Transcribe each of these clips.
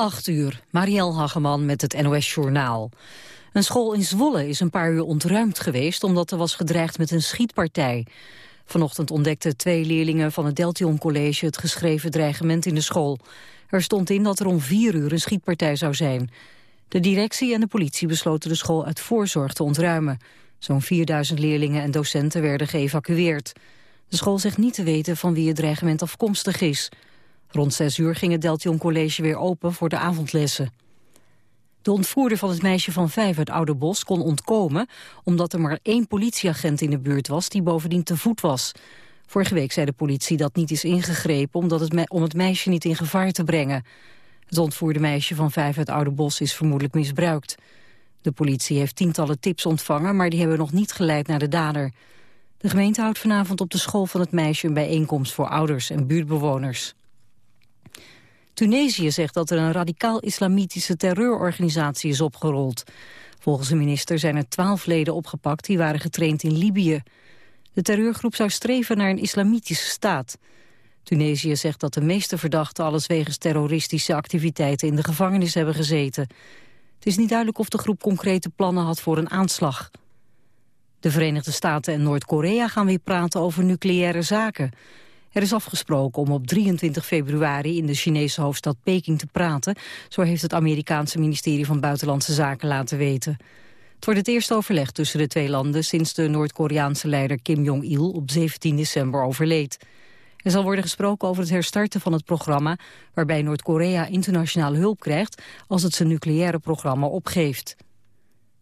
8 uur, Marielle Hageman met het NOS Journaal. Een school in Zwolle is een paar uur ontruimd geweest... omdat er was gedreigd met een schietpartij. Vanochtend ontdekten twee leerlingen van het Deltion College... het geschreven dreigement in de school. Er stond in dat er om vier uur een schietpartij zou zijn. De directie en de politie besloten de school uit voorzorg te ontruimen. Zo'n 4000 leerlingen en docenten werden geëvacueerd. De school zegt niet te weten van wie het dreigement afkomstig is... Rond zes uur ging het Deltion College weer open voor de avondlessen. De ontvoerder van het meisje van vijf uit Ouderbos kon ontkomen... omdat er maar één politieagent in de buurt was die bovendien te voet was. Vorige week zei de politie dat niet is ingegrepen... Omdat het om het meisje niet in gevaar te brengen. Het ontvoerde meisje van vijf uit Ouderbos is vermoedelijk misbruikt. De politie heeft tientallen tips ontvangen... maar die hebben nog niet geleid naar de dader. De gemeente houdt vanavond op de school van het meisje... een bijeenkomst voor ouders en buurtbewoners. Tunesië zegt dat er een radicaal-islamitische terreurorganisatie is opgerold. Volgens de minister zijn er twaalf leden opgepakt die waren getraind in Libië. De terreurgroep zou streven naar een islamitische staat. Tunesië zegt dat de meeste verdachten alles wegens terroristische activiteiten in de gevangenis hebben gezeten. Het is niet duidelijk of de groep concrete plannen had voor een aanslag. De Verenigde Staten en Noord-Korea gaan weer praten over nucleaire zaken. Er is afgesproken om op 23 februari in de Chinese hoofdstad Peking te praten. Zo heeft het Amerikaanse ministerie van Buitenlandse Zaken laten weten. Het wordt het eerste overleg tussen de twee landen sinds de Noord-Koreaanse leider Kim Jong-il op 17 december overleed. Er zal worden gesproken over het herstarten van het programma... waarbij Noord-Korea internationale hulp krijgt als het zijn nucleaire programma opgeeft.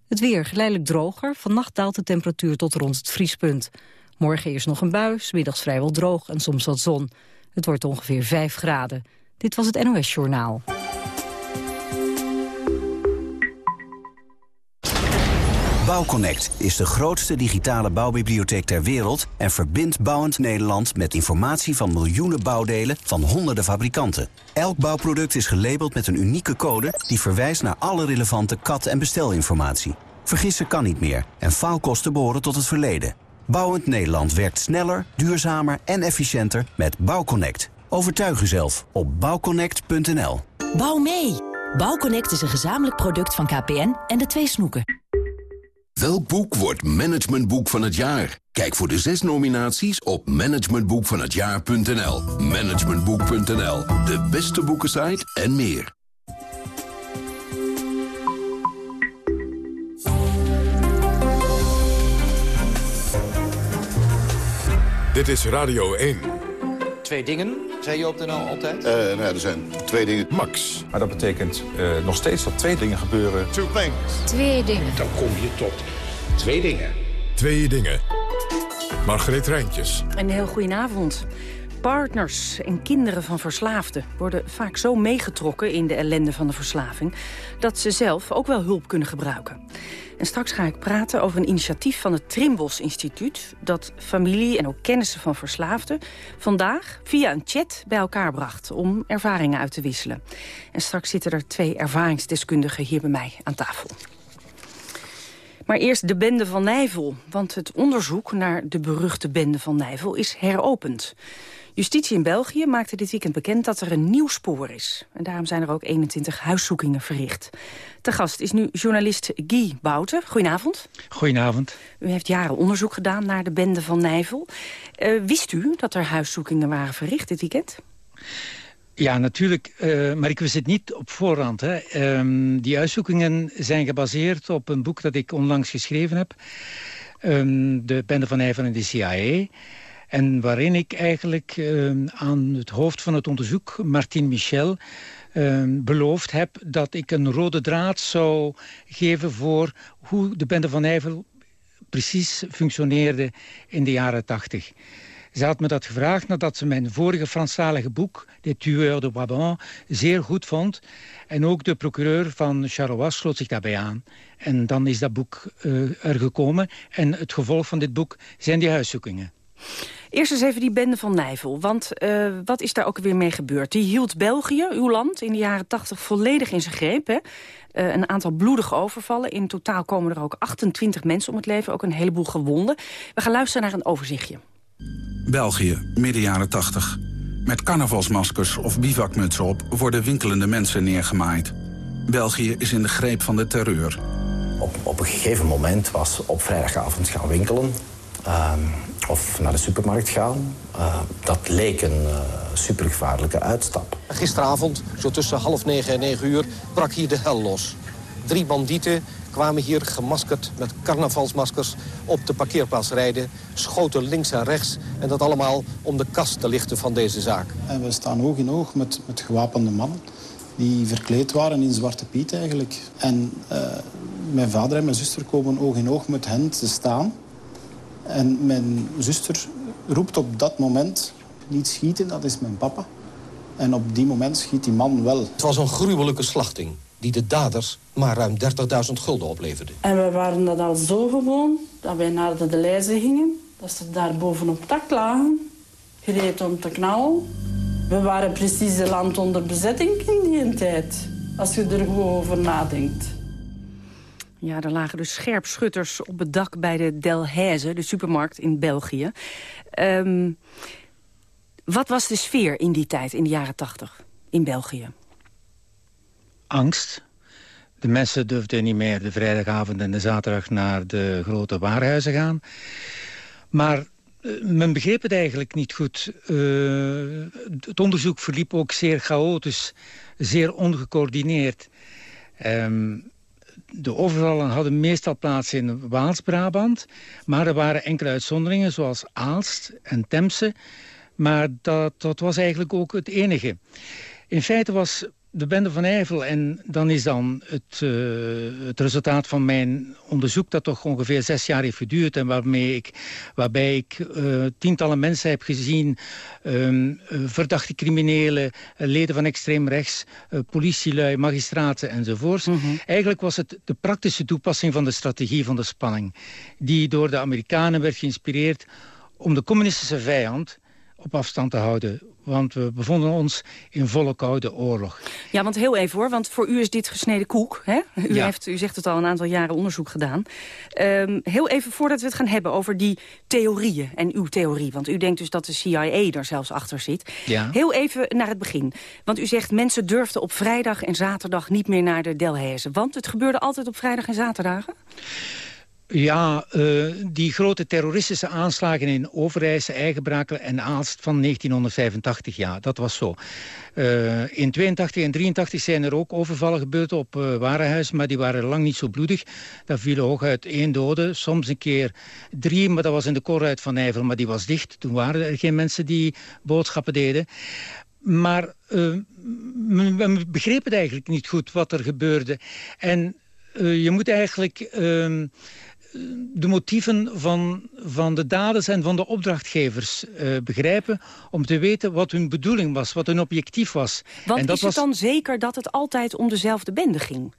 Het weer geleidelijk droger. Vannacht daalt de temperatuur tot rond het vriespunt. Morgen is nog een bui, middags vrijwel droog en soms wat zon. Het wordt ongeveer 5 graden. Dit was het NOS Journaal. Bouwconnect is de grootste digitale bouwbibliotheek ter wereld... en verbindt bouwend Nederland met informatie van miljoenen bouwdelen van honderden fabrikanten. Elk bouwproduct is gelabeld met een unieke code... die verwijst naar alle relevante kat- en bestelinformatie. Vergissen kan niet meer en faalkosten behoren tot het verleden. Bouwend Nederland werkt sneller, duurzamer en efficiënter met Bouwconnect. Overtuig uzelf op bouwconnect.nl. Bouw mee! Bouwconnect is een gezamenlijk product van KPN en de twee snoeken. Welk boek wordt managementboek van het jaar? Kijk voor de zes nominaties op managementboekvanhetjaar.nl. Managementboek.nl, de beste boekensite en meer. Dit is Radio 1. Twee dingen, zei je op de NL altijd? Uh, nou ja, er zijn twee dingen. Max. Maar dat betekent uh, nog steeds dat twee dingen gebeuren. Two things. Twee dingen. Dan kom je tot twee dingen. Twee dingen. Margreet Rijntjes. Een heel goedenavond. Partners en kinderen van verslaafden worden vaak zo meegetrokken in de ellende van de verslaving... dat ze zelf ook wel hulp kunnen gebruiken. En straks ga ik praten over een initiatief van het Trimbos Instituut... dat familie en ook kennissen van verslaafden vandaag via een chat bij elkaar bracht... om ervaringen uit te wisselen. En straks zitten er twee ervaringsdeskundigen hier bij mij aan tafel. Maar eerst de bende van Nijvel, want het onderzoek naar de beruchte bende van Nijvel is heropend. Justitie in België maakte dit weekend bekend dat er een nieuw spoor is. En daarom zijn er ook 21 huiszoekingen verricht. Te gast is nu journalist Guy Bouten. Goedenavond. Goedenavond. U heeft jaren onderzoek gedaan naar de bende van Nijvel. Uh, wist u dat er huiszoekingen waren verricht dit weekend? Ja, natuurlijk. Uh, maar ik wist het niet op voorhand. Hè. Um, die uitzoekingen zijn gebaseerd op een boek dat ik onlangs geschreven heb. Um, de Bende van Nijvel en de CIA. En waarin ik eigenlijk uh, aan het hoofd van het onderzoek, Martin Michel... Uh, beloofd heb dat ik een rode draad zou geven... voor hoe de Bende van Nijvel precies functioneerde in de jaren tachtig. Ze had me dat gevraagd nadat ze mijn vorige Franstalige boek... De Tueur de Brabant, zeer goed vond. En ook de procureur van Charleroi sloot zich daarbij aan. En dan is dat boek uh, er gekomen. En het gevolg van dit boek zijn die huiszoekingen. Eerst eens even die bende van Nijvel. Want uh, wat is daar ook weer mee gebeurd? Die hield België, uw land, in de jaren 80 volledig in zijn greep. Hè? Uh, een aantal bloedige overvallen. In totaal komen er ook 28 mensen om het leven. Ook een heleboel gewonden. We gaan luisteren naar een overzichtje. België, midden jaren 80. Met carnavalsmaskers of bivakmutsen op worden winkelende mensen neergemaaid. België is in de greep van de terreur. Op, op een gegeven moment was op vrijdagavond gaan winkelen... Ehm, of naar de supermarkt gaan. Uh, dat leek een uh, supergevaarlijke uitstap. Gisteravond, zo tussen half negen en negen uur, brak hier de hel los. Drie bandieten kwamen hier gemaskerd met carnavalsmaskers op de parkeerplaats rijden. Schoten links en rechts en dat allemaal om de kast te lichten van deze zaak. En we staan oog in oog met, met gewapende mannen die verkleed waren in Zwarte Piet eigenlijk. En uh, mijn vader en mijn zuster komen oog in oog met hen te staan. En mijn zuster roept op dat moment, niet schieten, dat is mijn papa. En op die moment schiet die man wel. Het was een gruwelijke slachting die de daders maar ruim 30.000 gulden opleverde. En we waren dat al zo gewoon dat wij naar de lijzen gingen. Dat ze daar bovenop tak lagen, gereed om te knallen. We waren precies een land onder bezetting in die tijd. Als je er gewoon over nadenkt. Ja, er lagen dus scherpschutters op het dak bij de Delhaize, de supermarkt in België. Um, wat was de sfeer in die tijd, in de jaren tachtig, in België? Angst. De mensen durfden niet meer de vrijdagavond en de zaterdag naar de grote waarhuizen gaan. Maar uh, men begreep het eigenlijk niet goed. Uh, het onderzoek verliep ook zeer chaotisch, zeer ongecoördineerd. Um, de overvallen hadden meestal plaats in Waals-Brabant. Maar er waren enkele uitzonderingen, zoals Aalst en Temse. Maar dat, dat was eigenlijk ook het enige. In feite was de bende van Eifel. En dan is dan het, uh, het resultaat van mijn onderzoek... dat toch ongeveer zes jaar heeft geduurd... en waarmee ik, waarbij ik uh, tientallen mensen heb gezien... Um, verdachte criminelen, leden van extreem rechts... politielui, magistraten enzovoorts. Mm -hmm. Eigenlijk was het de praktische toepassing van de strategie van de spanning... die door de Amerikanen werd geïnspireerd om de communistische vijand op afstand te houden. Want we bevonden ons in volle koude oorlog. Ja, want heel even hoor, want voor u is dit gesneden koek. Hè? U, ja. heeft, u zegt het al een aantal jaren onderzoek gedaan. Um, heel even voordat we het gaan hebben over die theorieën en uw theorie. Want u denkt dus dat de CIA er zelfs achter zit. Ja. Heel even naar het begin. Want u zegt mensen durfden op vrijdag en zaterdag niet meer naar de Delhaize. Want het gebeurde altijd op vrijdag en zaterdagen? Ja, uh, die grote terroristische aanslagen in Overijse, Eigenbrakel en Aalst van 1985, ja, dat was zo. Uh, in 82 en 83 zijn er ook overvallen gebeurd op uh, maar die waren lang niet zo bloedig. Daar vielen hooguit één dode, soms een keer drie, maar dat was in de Korruit van Nijvel, maar die was dicht. Toen waren er geen mensen die boodschappen deden. Maar men begreep het eigenlijk niet goed wat er gebeurde. En je moet eigenlijk ehm, de motieven van, van de daders en van de opdrachtgevers uh, begrijpen... om te weten wat hun bedoeling was, wat hun objectief was. Want en dat is het dan zeker dat het altijd om dezelfde bende ging?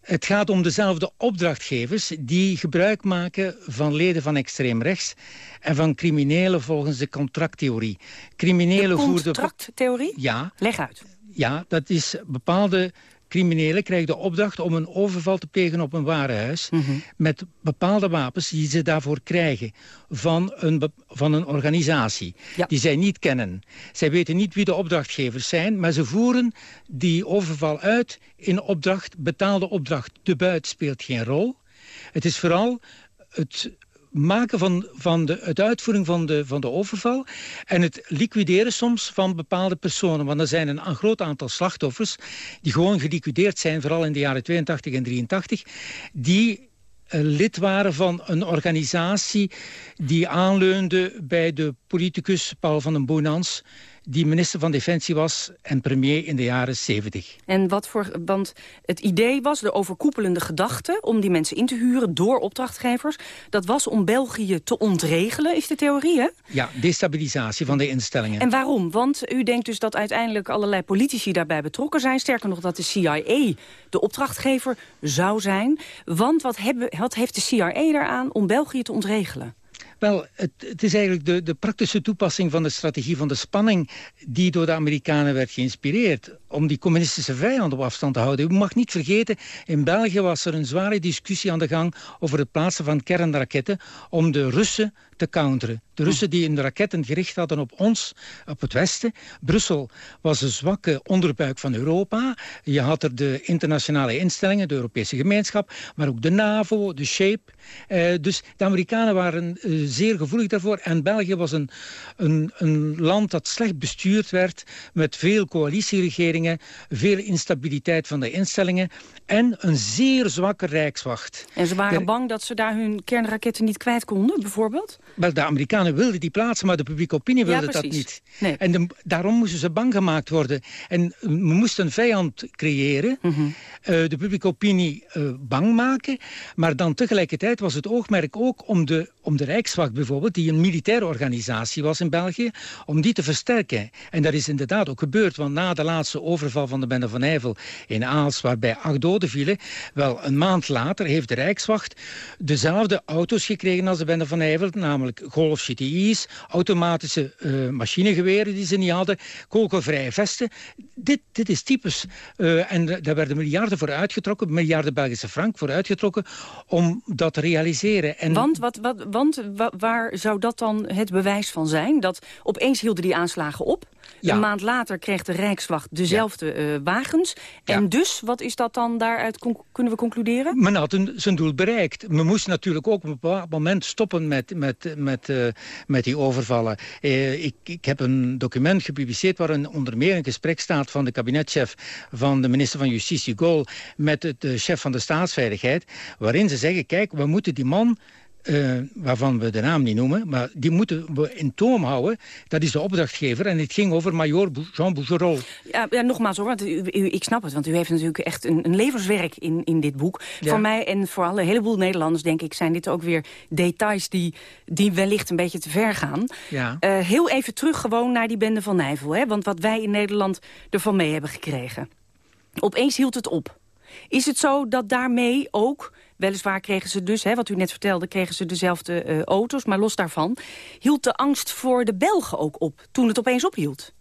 Het gaat om dezelfde opdrachtgevers die gebruik maken van leden van extreem rechts en van criminelen volgens de contracttheorie. Criminelen de contracttheorie? Ja. Leg uit. Ja, dat is bepaalde criminelen krijgen de opdracht om een overval te plegen op een warenhuis... Mm -hmm. met bepaalde wapens die ze daarvoor krijgen van een, van een organisatie... Ja. die zij niet kennen. Zij weten niet wie de opdrachtgevers zijn... maar ze voeren die overval uit in opdracht, betaalde opdracht. De buit speelt geen rol. Het is vooral het maken van, van de uitvoering van de, van de overval... en het liquideren soms van bepaalde personen. Want er zijn een, een groot aantal slachtoffers... die gewoon geliquideerd zijn, vooral in de jaren 82 en 83... die uh, lid waren van een organisatie die aanleunde bij de politicus Paul van den Bonans die minister van Defensie was en premier in de jaren 70. En wat voor, want het idee was, de overkoepelende gedachte... om die mensen in te huren door opdrachtgevers... dat was om België te ontregelen, is de theorie, hè? Ja, destabilisatie van de instellingen. En waarom? Want u denkt dus dat uiteindelijk allerlei politici daarbij betrokken zijn. Sterker nog, dat de CIA de opdrachtgever zou zijn. Want wat, hebben, wat heeft de CIA eraan om België te ontregelen? Wel, het, het, is eigenlijk de, de, praktische toepassing van de strategie van de spanning... die door de Amerikanen werd geïnspireerd. om die communistische vijand op afstand te houden. U mag niet vergeten, in België was er een zware discussie aan de gang over het plaatsen van kernraketten om de Russen te counteren. De Russen die in de raketten gericht hadden op ons, op het Westen. Brussel was een zwakke onderbuik van Europa. Je had er de internationale instellingen, de Europese gemeenschap, maar ook de NAVO, de SHAPE. Eh, dus de Amerikanen waren eh, zeer gevoelig daarvoor. En België was een, een, een land dat slecht bestuurd werd, met veel coalitieregeringen, veel instabiliteit van de instellingen en een zeer zwakke rijkswacht. En ze waren bang dat ze daar hun kernraketten niet kwijt konden, bijvoorbeeld? Maar de Amerikanen wilden die plaatsen, maar de publieke opinie wilde dat niet. Nee. En daarom moesten ze bang gemaakt worden. En we moesten een vijand creëren, mhm. eh, de publieke opinie uh, bang maken. Maar dan tegelijkertijd was het oogmerk ook om de, om de Rijkswacht bijvoorbeeld, die een militaire organisatie was in België, om die te versterken. En dat is inderdaad ook gebeurd, want na de laatste overval van de Bende van Nijvel in Aals, waarbij acht doden vielen, wel een maand later heeft de Rijkswacht dezelfde auto's gekregen als de Bende van Nijvel, namelijk Golf GTI's, automatische uh, machinegeweren die ze niet hadden, kogelvrije vesten. Dit, dit is typisch. Uh, en daar werden miljarden voor uitgetrokken, miljarden Belgische frank voor uitgetrokken, om dat te realiseren. En want wat, wat, want waar zou dat dan het bewijs van zijn? Dat opeens hielden die aanslagen op? Een maand later kreeg de Rijkswacht dezelfde uh, wagens. En dus, wat is dat dan daaruit, kunnen we concluderen? Men had een, zijn doel bereikt. Men moest natuurlijk ook op een bepaald moment stoppen met, met, met, uh, met die overvallen. Uh, ik, ik heb een document gepubliceerd waarin onder meer een gesprek staat van de kabinetchef van de minister van Justitie Gol met de chef van de staatsveiligheid, waarin ze zeggen, kijk, we moeten die man uh, waarvan we de naam niet noemen, maar die moeten we in toom houden. Dat is de opdrachtgever en het ging over major Jean Bougerol. Ja, ja, nogmaals hoor, want u, u, ik snap het, want u heeft natuurlijk echt een, een levenswerk in, in dit boek. Voor mij en voor alle heleboel Nederlanders, denk ik, zijn dit ook weer details die, die wellicht een beetje te ver gaan. Ja. Uh, heel even terug gewoon naar die bende van Nijvel, hè, want wat wij in Nederland ervan mee hebben gekregen. Opeens hield het op. Is het zo dat daarmee ook Weliswaar kregen ze dus, hè, wat u net vertelde, kregen ze dezelfde uh, auto's. Maar los daarvan hield de angst voor de Belgen ook op toen het opeens ophield.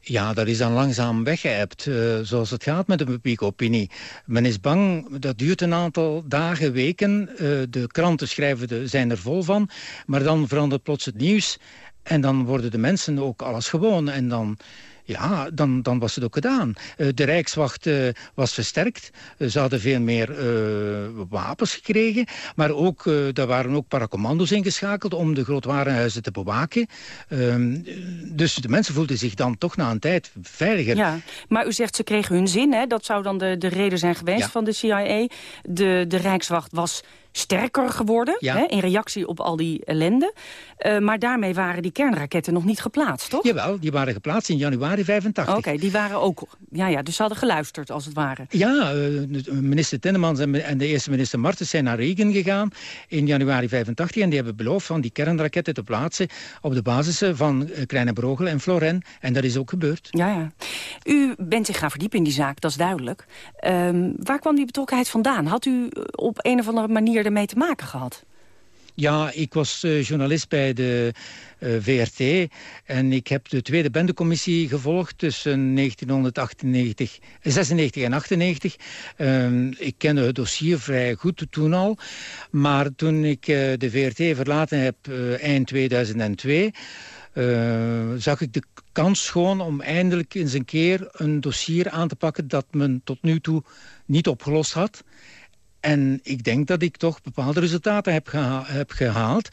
Ja, dat is dan langzaam weggeëpt, uh, zoals het gaat met de publieke opinie. Men is bang, dat duurt een aantal dagen, weken. Uh, de kranten schrijven, de, zijn er vol van. Maar dan verandert plots het nieuws. En dan worden de mensen ook alles gewoon. En dan ja, dan, dan was het ook gedaan. Uh, de Rijkswacht uh, was versterkt. Uh, ze hadden veel meer wapens gekregen. Maar ook, daar waren ook paracommando's ingeschakeld om de grootwarenhuizen te bewaken. Ehm, dus de mensen voelden zich dan toch na een tijd veiliger. Ja, maar u zegt ze kregen hun zin. Hè? Dat zou dan de, de reden zijn geweest van de CIA. De, de Rijkswacht was sterker geworden... Hè, in reactie op al die ellende. Uh, maar daarmee waren die kernraketten nog niet geplaatst, toch? Jawel, die waren geplaatst in januari 85. Oké, die waren ook... Ja, ja, dus ze hadden geluisterd, als het ware. Ja, uh, minister Tinnemans en, de eerste minister Martens zijn naar Regen gegaan in januari 85... en die hebben beloofd van die kernraketten te plaatsen... op de basis van Kleine Brogel en Floren. En dat is ook gebeurd. Ja, ja. U bent zich gaan verdiepen in die zaak, dat is duidelijk. Um, waar kwam die betrokkenheid vandaan? Had u op een of andere manier ermee te maken gehad? Ja, ik was uh, journalist bij de eh, VRT en ik heb de tweede bendecommissie gevolgd tussen 1998, 96 en 98. Uh, ik kende het dossier vrij goed toen al, maar toen ik de VRT verlaten heb eind 2002... zag ik de kans gewoon om eindelijk eens een keer een dossier aan te pakken dat men tot nu toe niet opgelost had. En ik denk dat ik toch bepaalde resultaten heb, heb gehaald.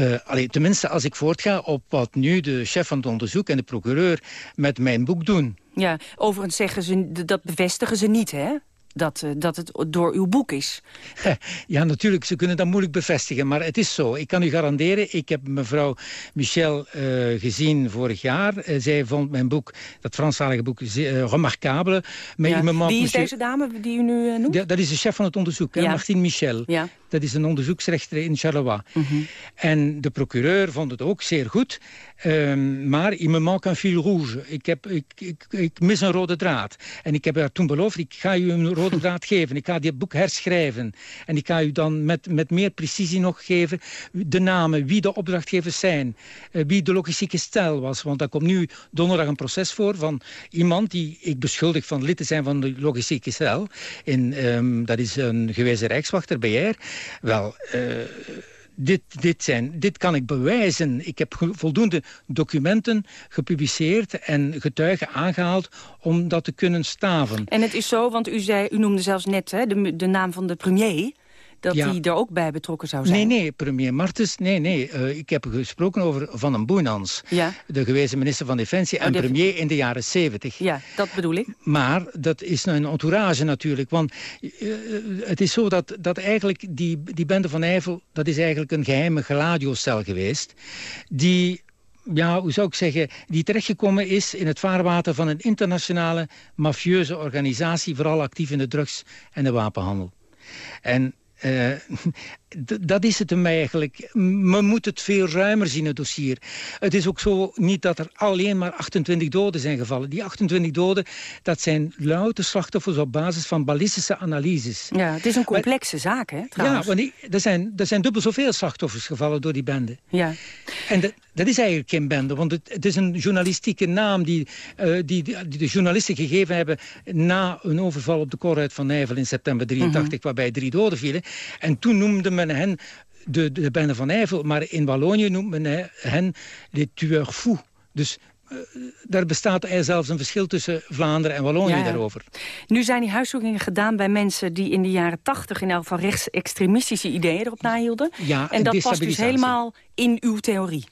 Uh, tenminste, als ik voortga op wat nu de chef van het onderzoek en de procureur met mijn boek doen. Ja, overigens zeggen ze, dat bevestigen ze niet, hè? Dat, uh, dat het door uw boek is. Ja, natuurlijk, ze kunnen dat moeilijk bevestigen, maar het is zo. Ik kan u garanderen, ik heb mevrouw Michel uh, gezien vorig jaar. Uh, zij vond mijn boek, dat Franstalige boek, remarquabele. Ja. Wie is deze dame die u nu noemt? Ja, dat is de chef van het onderzoek, ja. Martine Michel. Ja. Dat is een onderzoeksrechter in Charleroi. Mhm. En de procureur vond het ook zeer goed. Ehm, maar il me manque un fil rouge. Ik, ik, ik, mis een rode draad. En ik heb haar toen beloofd, ik ga u een rode draad geven. Ik ga dit boek herschrijven. En ik ga u dan met, met meer precisie nog geven de namen, wie de opdrachtgevers zijn, eh, wie de logistieke stijl was. Want daar komt nu donderdag een proces voor van iemand die ik beschuldig van lid te zijn van de logistieke stijl. In, ehm, dat is een gewezen rijkswachter, BR. Wel... eh, dit, dit, zijn, dit kan ik bewijzen. Ik heb voldoende documenten gepubliceerd en getuigen aangehaald om dat te kunnen staven. En het is zo, want u, zei, u noemde zelfs net hè, de, de naam van de premier... dat Ja. die er ook bij betrokken zou zijn. Nee, nee, premier Martens, nee, nee. eh, ik heb gesproken over Van den Boeinans, Ja. de gewezen minister van Defensie en Oh, premier in de jaren 70. Ja, dat bedoel ik. Maar dat is een entourage natuurlijk. Want eh, het is zo dat, dat eigenlijk die, die bende van Eiffel... dat is eigenlijk een geheime gladiocel geweest... die ja, hoe zou ik zeggen, die terechtgekomen is in het vaarwater van een internationale mafieuze organisatie, vooral actief in de drugs- en de wapenhandel. En eh, dat is het hem eigenlijk. Men moet het veel ruimer zien, het dossier. Het is ook zo niet dat er alleen maar 28 doden zijn gevallen. Die 28 doden, dat zijn louter slachtoffers op basis van ballistische analyses. Ja, het is een complexe zaak, hè, Ja, trouwens. want die- er, zijn, er zijn dubbel zoveel slachtoffers gevallen door die bende. Ja. En dat, dat is eigenlijk geen bende, want het, het is een journalistieke naam... Die, eh, die, die, die de journalisten gegeven hebben na een overval op de Korruit van Nijvel in september 83... waarbij drie doden vielen. En toen noemde men hen de, de bende van Nijvel, maar in Wallonië noemt men he- hen les tueurs fous. Dus eh, daar bestaat er zelfs een verschil tussen Vlaanderen en Wallonië Ja, ja. daarover. Nu zijn die huiszoekingen gedaan bij mensen die in de jaren tachtig... in elk geval rechtsextremistische ideeën erop nahielden. Ja, en en dat past dus helemaal in uw theorie.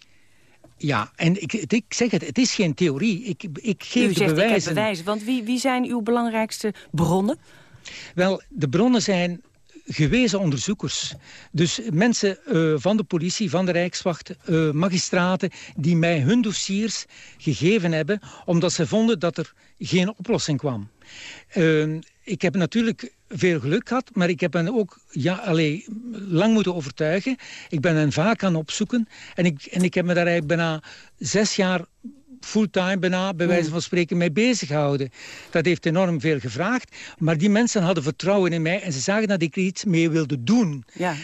Ja, en ik, ik zeg het, het is geen theorie. Ik, ik geef U de zegt, bewijzen. ik heb bewijzen. Want wie, wie zijn uw belangrijkste bronnen? Wel, de bronnen zijn gewezen onderzoekers. Dus mensen eh, van de politie, van de Rijkswacht, eh, magistraten... die mij hun dossiers gegeven hebben... omdat ze vonden dat er geen oplossing kwam. Eh, ik heb natuurlijk veel geluk gehad, maar ik heb hen ook ja, allee, lang moeten overtuigen. Ik ben hen vaak gaan opzoeken. En ik, en ik heb me daar eigenlijk bijna zes jaar fulltime bijna, bij wijze van spreken, mee bezig gehouden. Dat heeft enorm veel gevraagd. Maar die mensen hadden vertrouwen in mij en ze zagen dat ik er iets mee wilde doen. Ja.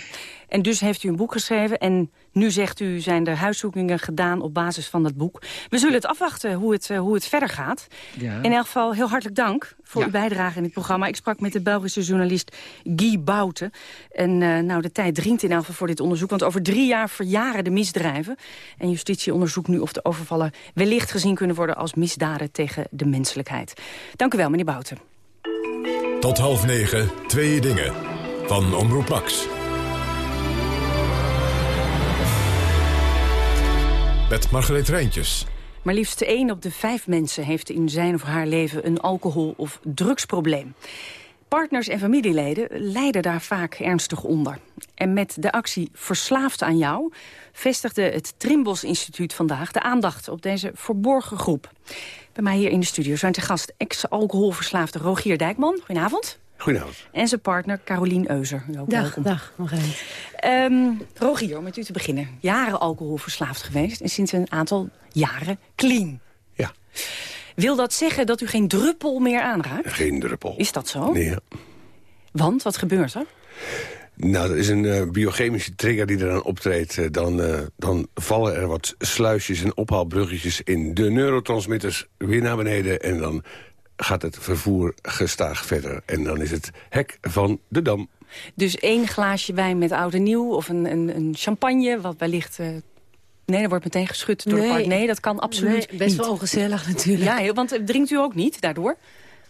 En dus heeft u een boek geschreven en nu zegt u zijn er huiszoekingen gedaan op basis van dat boek. We zullen het afwachten hoe het, eh, hoe het verder gaat. Ja. In elk geval heel hartelijk dank voor Ja. uw bijdrage in het programma. Ik sprak met de Belgische journalist Guy Bouten. En eh, nou, de tijd dringt in elk geval voor dit onderzoek. Want over drie jaar verjaren de misdrijven. En justitie onderzoekt nu of de overvallen wellicht gezien kunnen worden... als misdaden tegen de menselijkheid. Dank u wel, meneer Bouten. Tot half negen, twee dingen. Van Omroep Max. Met Margreet Rijntjes. Maar liefst één op de vijf mensen heeft in zijn of haar leven een alcohol- of drugsprobleem. Partners en familieleden lijden daar vaak ernstig onder. En met de actie Verslaafd aan jou vestigde het Trimbos Instituut vandaag de aandacht op deze verborgen groep. Bij mij hier in de studio zijn te gast ex-alcoholverslaafde Rogier Dijkman. Goedenavond. Goedenavond. En zijn partner Carolien Euser. Ook Dag, welkom. dag. Ehm, Rogier, om met u te beginnen. Jaren alcoholverslaafd geweest en sinds een aantal jaren clean. Ja. Wil dat zeggen dat u geen druppel meer aanraakt? Geen druppel. Is dat zo? Nee, ja. Want, wat gebeurt er? Nou, er is een eh, biochemische trigger die eraan optreedt. Eh, dan, eh, dan vallen er wat sluisjes en ophaalbruggetjes in de neurotransmitters weer naar beneden. En dan gaat het vervoer gestaag verder. En dan is het hek van de dam. Dus één glaasje wijn met oud en nieuw of een, een, een champagne, wat wellicht... eh, nee, dat wordt meteen geschud door de Nee. partner. Nee, dat kan absoluut Nee, best niet. wel ongezellig natuurlijk. Ja, heel- want eh, drinkt u ook niet daardoor?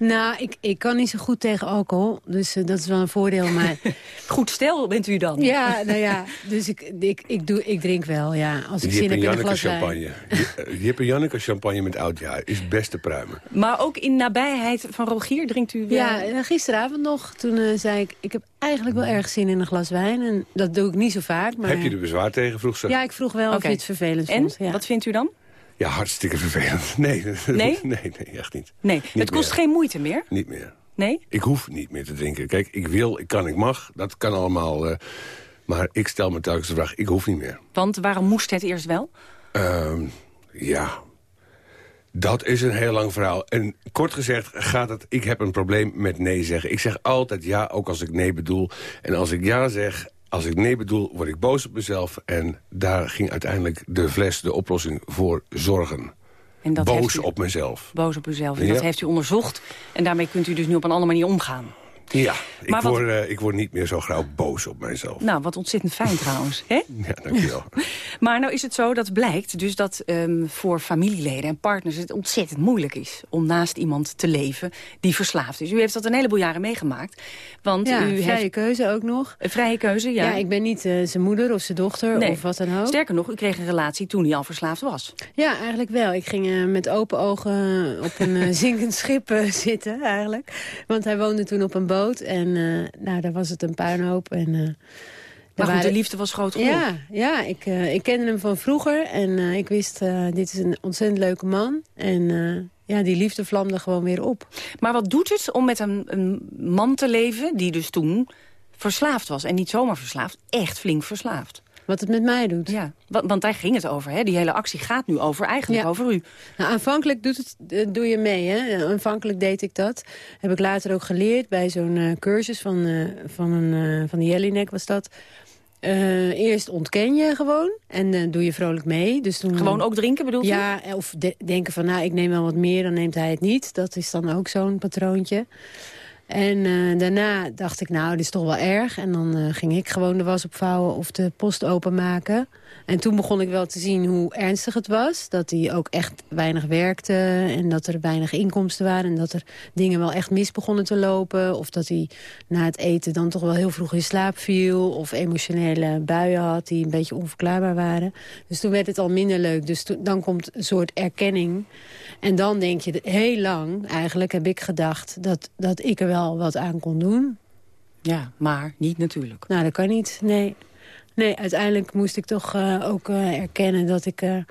Nou, ik, ik kan niet zo goed tegen alcohol, dus eh, dat is wel een voordeel. Maar Goed stel bent u dan. ja, nou ja, dus ik, ik, ik, doe, ik drink wel, ja. Als ik zin Jip heb in een glas wijn. champagne. Die- eh, Jip en Janneke champagne met oudjaar is best te pruimen. Maar ook in nabijheid van Rogier drinkt u... eh, Ja, en gisteravond nog, toen eh, zei ik, ik heb eigenlijk wel erg zin in een glas wijn. En dat doe ik niet zo vaak. Maar, Heb je er bezwaar tegen, vroeg ze? Ja, ik vroeg wel of je het vervelend En, vond. Ja. wat vindt u dan? Ja, hartstikke vervelend. Nee, Nee? nee, nee echt niet. Nee, Niet het kost meer. geen moeite meer. Niet meer. Nee? Ik hoef niet meer te drinken. Kijk, ik wil, ik kan, ik mag. Dat kan allemaal. eh, maar ik stel me telkens de vraag, ik hoef niet meer. Want waarom moest het eerst wel? Ehm, ja, dat is een heel lang verhaal. En kort gezegd gaat het... Ik heb een probleem met nee zeggen. Ik zeg altijd ja, ook als ik nee bedoel. En als ik ja zeg, als ik nee bedoel, word ik boos op mezelf. En daar ging uiteindelijk de fles de oplossing voor zorgen. En dat boos u- op mezelf. Boos op uzelf. En Ja. dat heeft u onderzocht. En daarmee kunt u dus nu op een andere manier omgaan. Ja, ik, Maar word, eh, ik word niet meer zo gauw boos op mijzelf. Nou, wat ontzettend fijn trouwens. Hè? Ja, dankjewel. Maar nou is het zo, dat blijkt dus dat ehm, voor familieleden en partners... het ontzettend moeilijk is om naast iemand te leven die verslaafd is. U heeft dat een heleboel jaren meegemaakt. Want Ja, u vrije heeft keuze ook nog. een vrije keuze, ja. Ja, ik ben niet eh, zijn moeder of zijn dochter Nee. of wat dan ook. Sterker nog, u kreeg een relatie toen hij al verslaafd was. Ja, eigenlijk wel. Ik ging eh, met open ogen op een eh, zinkend schip eh, zitten, eigenlijk. Want hij woonde toen op een boot en eh, nou, daar was het een puinhoop. En, er Maar goed, waren- de liefde was groot genoeg. Ja, ja ik, eh, ik kende hem van vroeger en ik wist, dit is een ontzettend leuke man. En ja, die liefde vlamde gewoon weer op. Maar wat doet het om met een, een man te leven die dus toen verslaafd was? En niet zomaar verslaafd, echt flink verslaafd. Wat het met mij doet. Ja, want, want daar ging het over. Hè? Die hele actie gaat nu over, eigenlijk Ja. over u. Nou, aanvankelijk doet het, eh, doe je mee. Hè? Aanvankelijk deed ik dat. Heb ik later ook geleerd bij zo'n eh, cursus van, eh, van, een, van de Jellinek was dat. Eerst ontken je gewoon en dan doe je vrolijk mee. Dus toen, Gewoon ook drinken bedoelt u? Ja, of de- denken van nou, ik neem wel wat meer, dan neemt hij het niet. Dat is dan ook zo'n patroontje. En eh, daarna dacht ik, nou, dit is toch wel erg. En dan eh, ging ik gewoon de was opvouwen of de post openmaken. En toen begon ik wel te zien hoe ernstig het was. Dat hij ook echt weinig werkte en dat er weinig inkomsten waren. En dat er dingen wel echt mis begonnen te lopen. Of dat hij na het eten dan toch wel heel vroeg in slaap viel. Of emotionele buien had die een beetje onverklaarbaar waren. Dus toen werd het al minder leuk. Dus toen, dan komt een soort erkenning. En dan denk je, heel lang eigenlijk heb ik gedacht... dat, dat ik er wel wat aan kon doen. Ja, maar niet natuurlijk. Nou, dat kan niet, nee. Nee, uiteindelijk moest ik toch eh, ook eh, erkennen dat ik er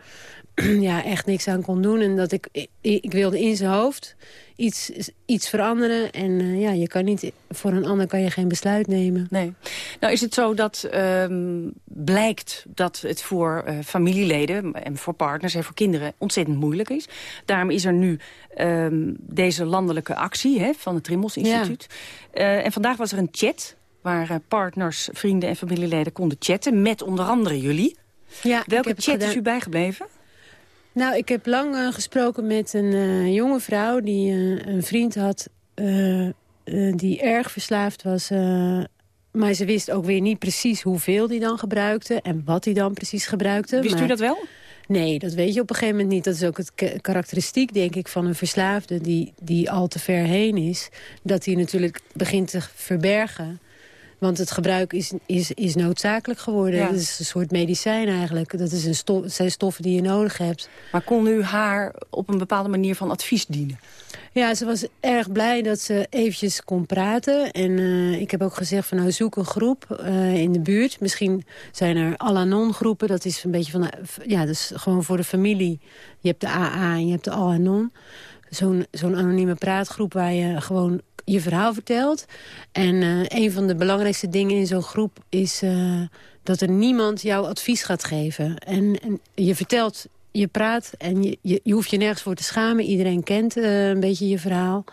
ja, echt niks aan kon doen. En dat ik, ik, wilde in zijn hoofd iets, iets veranderen. En eh, ja, je kan niet, voor een ander kan je geen besluit nemen. Nee. Nou is het zo dat ehm, blijkt dat het voor familieleden en voor partners en voor kinderen ontzettend moeilijk is. Daarom is er nu ehm, deze landelijke actie hè, van het Trimbos Instituut. En vandaag was er een chat waar eh, partners, vrienden en familieleden konden chatten met onder andere jullie. Ja, Welke chat is u bijgebleven? Nou, ik heb lang eh, gesproken met een eh, jonge vrouw die een vriend had... die erg verslaafd was. maar ze wist ook weer niet precies hoeveel die dan gebruikte... en wat hij dan precies gebruikte. Wist u dat wel? Nee, dat weet je op een gegeven moment niet. Dat is ook het ka- karakteristiek, denk ik, van een verslaafde... die, die al te ver heen is. Dat hij natuurlijk begint te verbergen. Want het gebruik is, is, is noodzakelijk geworden. Ja. Het is een soort medicijn eigenlijk. Dat is een stof, zijn stoffen die je nodig hebt. Maar kon u haar op een bepaalde manier van advies dienen? Ja, ze was erg blij dat ze eventjes kon praten. En eh, ik heb ook gezegd van nou zoek een groep eh, in de buurt. Misschien zijn er Al-Anon groepen. Dat is een beetje van, de- ja, is gewoon voor de familie. Je hebt de AA en je hebt de Al-Anon. Zo'n zo'n anonieme praatgroep waar je gewoon je verhaal vertelt. En eh, een van de belangrijkste dingen in zo'n groep is eh, dat er niemand jouw advies gaat geven. En, en je vertelt je praat en je, je, je hoeft je nergens voor te schamen. Iedereen kent eh, een beetje je verhaal.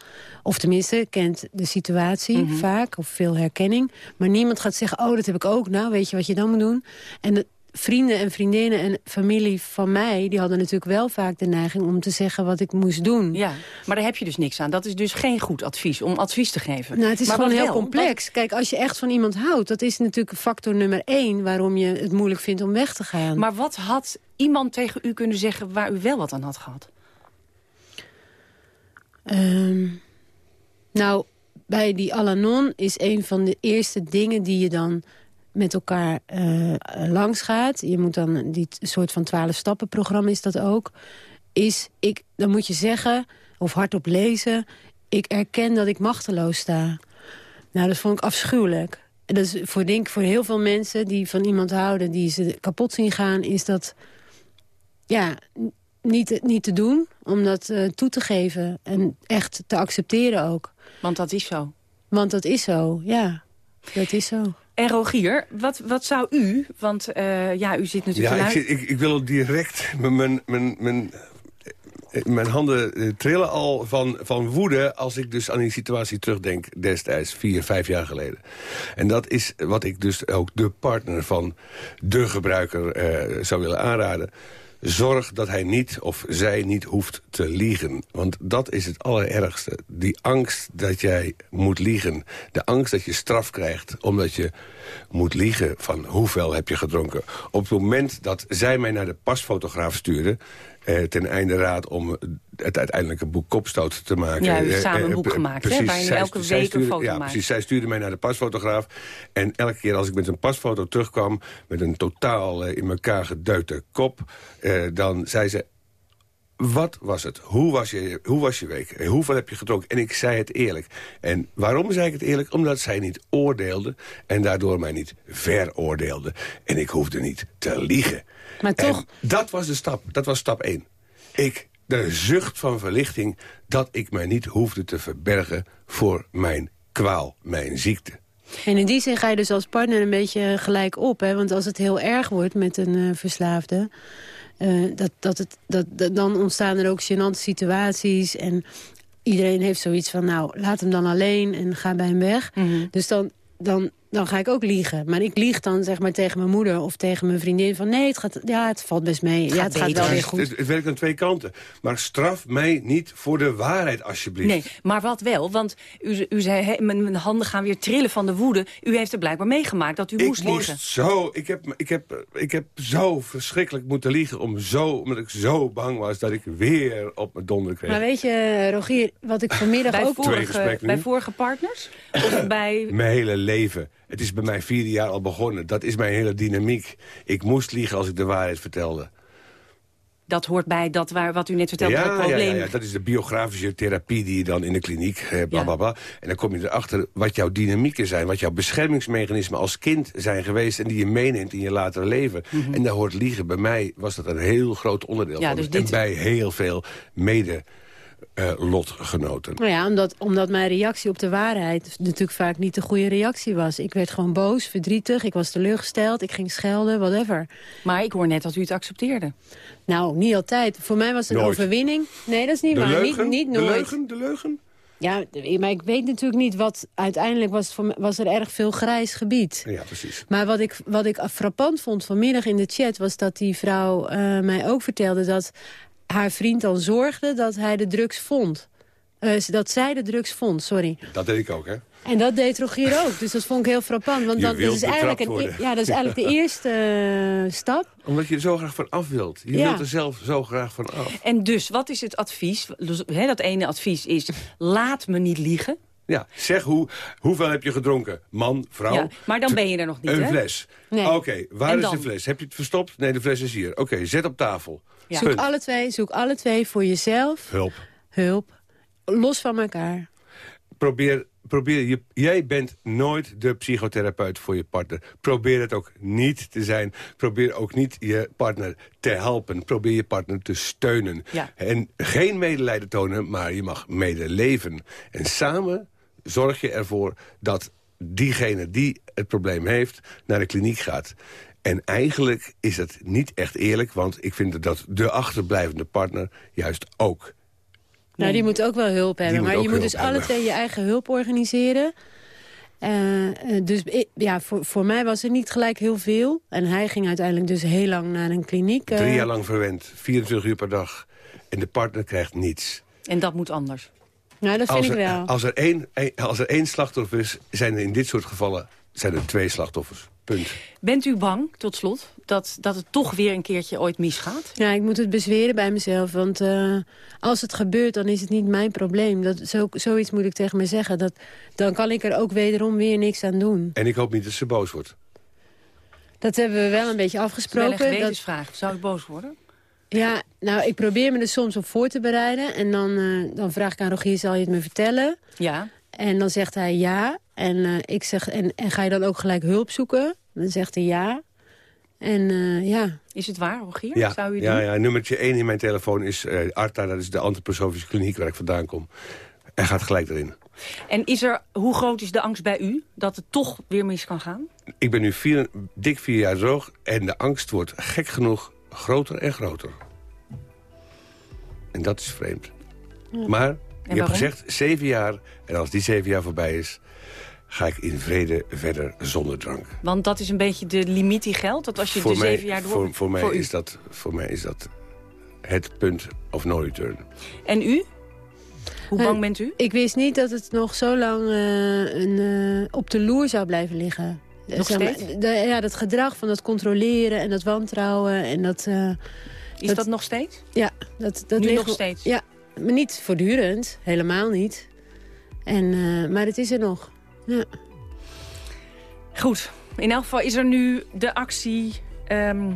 Of tenminste, kent de situatie Mhm. vaak. Of veel herkenning. Maar niemand gaat zeggen, oh, dat heb ik ook. Nou, weet je wat je dan moet doen? En vrienden en vriendinnen en familie van mij... die hadden natuurlijk wel vaak de neiging om te zeggen wat ik moest doen. Ja, maar daar heb je dus niks aan. Dat is dus geen goed advies om advies te geven. Nou, het is Maar gewoon heel wel? complex. Kijk, als je echt van iemand houdt... dat is natuurlijk factor nummer één... waarom je het moeilijk vindt om weg te gaan. Maar wat had iemand tegen u kunnen zeggen waar u wel wat aan had gehad? Ehm, nou, bij die Alanon is een van de eerste dingen die je dan met elkaar eh langs gaat. Je moet dan, die soort van twaalf stappen programma is dat ook. Is, ik, dan moet je zeggen, of hardop lezen... ik erken dat ik machteloos sta. Nou, dat vond ik afschuwelijk. En dat is voor, denk voor heel veel mensen die van iemand houden... die ze kapot zien gaan, is dat... Ja, niet, te- niet te doen, om dat eh, toe te geven. En echt te accepteren ook. Want dat is zo. Want dat is zo, ja. Dat is zo. En Rogier, wat, wat zou u, want eh, ja, u zit natuurlijk Ja, ik, ik, ik wil direct mijn, mijn, mijn, mijn, eh, mijn handen eh, trillen al van, van woede... als ik dus aan die situatie terugdenk destijds, vier, vijf jaar geleden. En dat is wat ik dus ook de partner van de gebruiker zou willen aanraden. Zorg dat hij niet of zij niet hoeft te liegen. Want dat is het allerergste. Die angst dat jij moet liegen. De angst dat je straf krijgt omdat je moet liegen van hoeveel heb je gedronken. Op het moment dat zij mij naar de pasfotograaf sturen... Eh, ten einde raad om het uiteindelijke boek Kopstoot te maken. Ja, u heeft Eh, samen een eh, boek gemaakt, hè, precies, u zij- elke week een foto ja, maakt. precies. Zij stuurde mij naar de pasfotograaf. En elke keer als ik met een pasfoto terugkwam... met een totaal eh, in elkaar geduikte kop... eh, dan zei ze... Wat was het? Hoe was, je, hoe was je week? Eh, Hoeveel heb je gedronken? En ik zei het eerlijk. En waarom zei ik het eerlijk? Omdat zij niet oordeelde en daardoor mij niet veroordeelde. En ik hoefde niet te liegen. Maar toch... En dat was de stap. Dat was stap 1. Ik, de zucht van verlichting dat ik mij niet hoefde te verbergen voor mijn kwaal, mijn ziekte. En in die zin ga je dus als partner een beetje gelijk op. Hè? Want als het heel erg wordt met een eh, verslaafde... eh, dat, dat het, dat, dat- dan ontstaan er ook gênante situaties. En iedereen heeft zoiets van, nou, laat hem dan alleen en ga bij hem weg. Mhm. Dus dan, dan, dan ga ik ook liegen. Maar ik lieg dan zeg maar tegen mijn moeder of tegen mijn vriendin van... nee, het, gaat, ja, het valt best mee. ja, het gaat wel weer goed. Het, het werkt aan twee kanten. Maar straf mij niet voor de waarheid, alsjeblieft. Nee, maar wat wel, want u, u zei, mijn, mijn handen gaan weer trillen van de woede. U heeft er blijkbaar meegemaakt dat u Ik moest liegen. moest zo, ik heb, ik, heb, ik heb zo verschrikkelijk moeten liegen... Om zo, omdat ik zo bang was dat ik weer op mijn donder kreeg. Maar weet je, Rogier, wat ik vanmiddag Bij ook... Twee vorige, gesprekken bij vorige partners? Of bij... Mijn hele leven. Het is bij mij vierde jaar al begonnen. Dat is mijn hele dynamiek. Ik moest liegen als ik de waarheid vertelde. Dat hoort bij dat waar, wat u net vertelde, het Ja, ja, probleem. ja, ja, dat is de biografische therapie die je dan in de kliniek hebt. Ja. Bla, bla, bla. En dan kom je erachter wat jouw dynamieken zijn. Wat jouw beschermingsmechanismen als kind zijn geweest. En die je meeneemt in je latere leven. En daar hoort liegen. Bij mij was dat een heel groot onderdeel Mhm. Ja, van. dus En dit- bij heel veel mede eh, lotgenoten. Nou ja, omdat, omdat mijn reactie op de waarheid natuurlijk vaak niet de goede reactie was. Ik werd gewoon boos, verdrietig, ik was teleurgesteld, ik ging schelden, whatever. Maar ik hoor net dat u het accepteerde. Nou, niet altijd. Voor mij was het een overwinning. Nee, dat is niet De waar. leugen? Niet, niet de nooit. leugen? De leugen? Ja, maar ik weet natuurlijk niet wat... Uiteindelijk was, het voor was er erg veel grijs gebied. Ja, precies. Maar wat ik, wat ik frappant vond vanmiddag in de chat... was dat die vrouw eh, mij ook vertelde dat haar vriend dan zorgde... dat hij de drugs vond. Eh, dat zij de drugs vond, sorry. Dat deed ik ook, hè? En dat deed Rogier ook. Dus dat vond ik heel frappant. Want dan, dat is eigenlijk een, worden. ja, dat is eigenlijk de eerste eh, stap. Omdat je er zo graag van af wilt. Je Ja. wilt er zelf zo graag van af. En dus, wat is het advies? Dus, hè, dat ene advies is, laat me niet liegen. Ja, zeg hoe, hoeveel heb je gedronken? Man, vrouw? Ja, maar dan ben je er nog niet, Een hè? fles. Nee. Oké, waar En is dan? de fles? Heb je het verstopt? Nee, de fles is hier. Oké, zet op tafel. Ja. Zoek Punt. alle, twee, zoek alle twee voor jezelf Hulp. hulp. Los van elkaar. Probeer, probeer je, jij bent nooit de psychotherapeut voor je partner. Probeer het ook niet te zijn. Probeer ook niet je partner te helpen. Probeer je partner te steunen. Ja. En geen medelijden tonen, maar je mag medeleven. En samen zorg je ervoor dat diegene die het probleem heeft... naar de kliniek gaat. En eigenlijk is het niet echt eerlijk... want ik vind dat de achterblijvende partner juist ook Nou, die moet ook wel hulp hebben. Maar je moet dus alle twee je eigen hulp organiseren. Eh, eh, dus ik- ja, voor, voor mij was er niet gelijk heel veel. En hij ging uiteindelijk dus heel lang naar een kliniek. eh. drie jaar lang verwend. 24 uur per dag. En de partner krijgt niets. En dat moet anders. Nou, dat vind Als ik er, wel. als, er één, één- als er één slachtoffer is, zijn er in dit soort gevallen zijn er twee slachtoffers. Punt. Bent u bang, tot slot, dat, dat het toch weer een keertje ooit misgaat? Ja, ik moet het bezweren bij mezelf. Want eh, als het gebeurt, dan is het niet mijn probleem. Dat, zo, zoiets moet ik tegen me zeggen. Dat, dan kan ik er ook wederom weer niks aan doen. En ik hoop niet dat ze boos wordt. Dat hebben we wel een beetje afgesproken. een dat, gewetensvraag. Zou ik boos worden? ja, nou, ik probeer me er soms op voor te bereiden. En dan, eh, dan vraag ik aan Rogier, zal je het me vertellen? Ja. En dan zegt hij ja. En, eh, ik zeg, en, en ga je dan ook gelijk hulp zoeken? Dan zegt hij ja. En uh, ja... Is het waar, Rogier? Ja, Zou u ja, doen? ja, nummertje 1 in mijn telefoon is uh, Arta. Dat is de antroposofische kliniek waar ik vandaan kom. En gaat gelijk erin. En is er, hoe groot is de angst bij u dat het toch weer mis kan gaan? Ik ben nu vier, dik vier jaar droog en de angst wordt gek genoeg groter en groter. En dat is vreemd. Ja. Maar, En je hebt waarom? gezegd zeven jaar. En als die zeven jaar voorbij is, ga ik in vrede verder zonder drank. Want dat is een beetje de limiet die geldt? Dat als je de mij, zeven jaar door... voor, voor, mij is dat, voor mij is dat het punt of no return. En u? Hoe bang bent u? Ik wist niet dat het nog zo lang eh, een, eh, op de loer zou blijven liggen. Nog Zeg maar, steeds? de- ja, dat gedrag van dat controleren en dat wantrouwen. En dat, eh, Is dat, nog steeds? Ja, dat, dat Nu ligt nog steeds? Ja, maar niet voortdurend. Helemaal niet. En, eh, maar het is er nog. Ja. Goed. In elk geval is er nu de actie... ehm,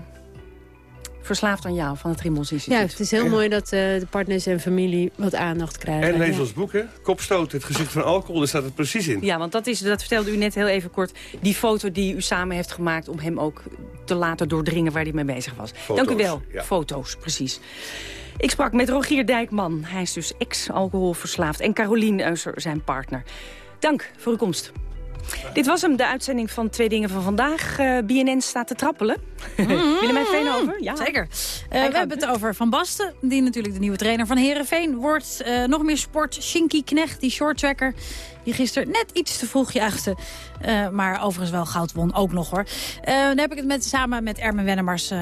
Verslaafd aan jou van het Rimmels Instituut. ja, het is heel mooi dat eh, de partners en familie wat aandacht krijgen. En lees ja. ons boek, hè? Kopstoot, het gezicht van alcohol, daar staat het precies in. Ja, want dat, is, dat vertelde u net heel even kort. Die foto die u samen heeft gemaakt om hem ook te laten doordringen waar hij mee bezig was. Foto's, Dank u wel. ja. Foto's, precies. Ik sprak met Rogier Dijkman. Hij is dus ex-alcoholverslaafd. En Carolien Euser, zijn partner. Dank voor uw komst. Dit was hem, de uitzending van Twee Dingen van Vandaag. Eh, BNN staat te trappelen. Willemijn Veenhoven? Ja. Zeker. Eh, we hebben het over Van Basten, die natuurlijk de nieuwe trainer van Herenveen wordt. Eh, nog meer sport. Shinky Knecht, die shorttracker, die gisteren net iets te vroeg juichte. Eh, maar overigens wel goud won, ook nog hoor. Dan heb ik het met, samen met Ermen Wennemars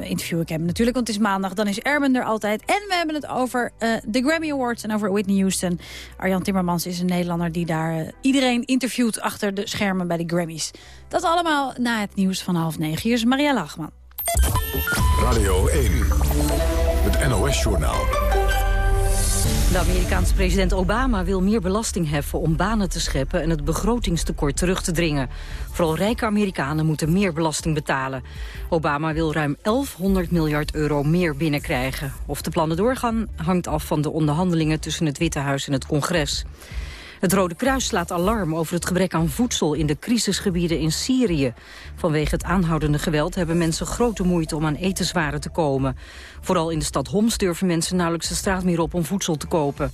interview ik hem natuurlijk. Want het is maandag, dan is Ermen er altijd. En we hebben het over de Grammy Awards en over Whitney Houston. Arjan Timmermans is een Nederlander die daar iedereen interviewt achter de schermen bij de Grammys. Dat allemaal na het nieuws van half negen. Hier is Maria Lachman. Radio 1. Het NOS-journaal. De Amerikaanse president Obama wil meer belasting heffen om banen te scheppen en het begrotingstekort terug te dringen. Vooral rijke Amerikanen moeten meer belasting betalen. Obama wil ruim 1100 miljard euro meer binnenkrijgen. Of de plannen doorgaan hangt af van de onderhandelingen tussen het Witte Huis en het congres. Het Rode Kruis slaat alarm over het gebrek aan voedsel in de crisisgebieden in Syrië. Vanwege het aanhoudende geweld hebben mensen grote moeite om aan etenswaren te komen. Vooral in de stad Homs durven mensen nauwelijks de straat meer op om voedsel te kopen.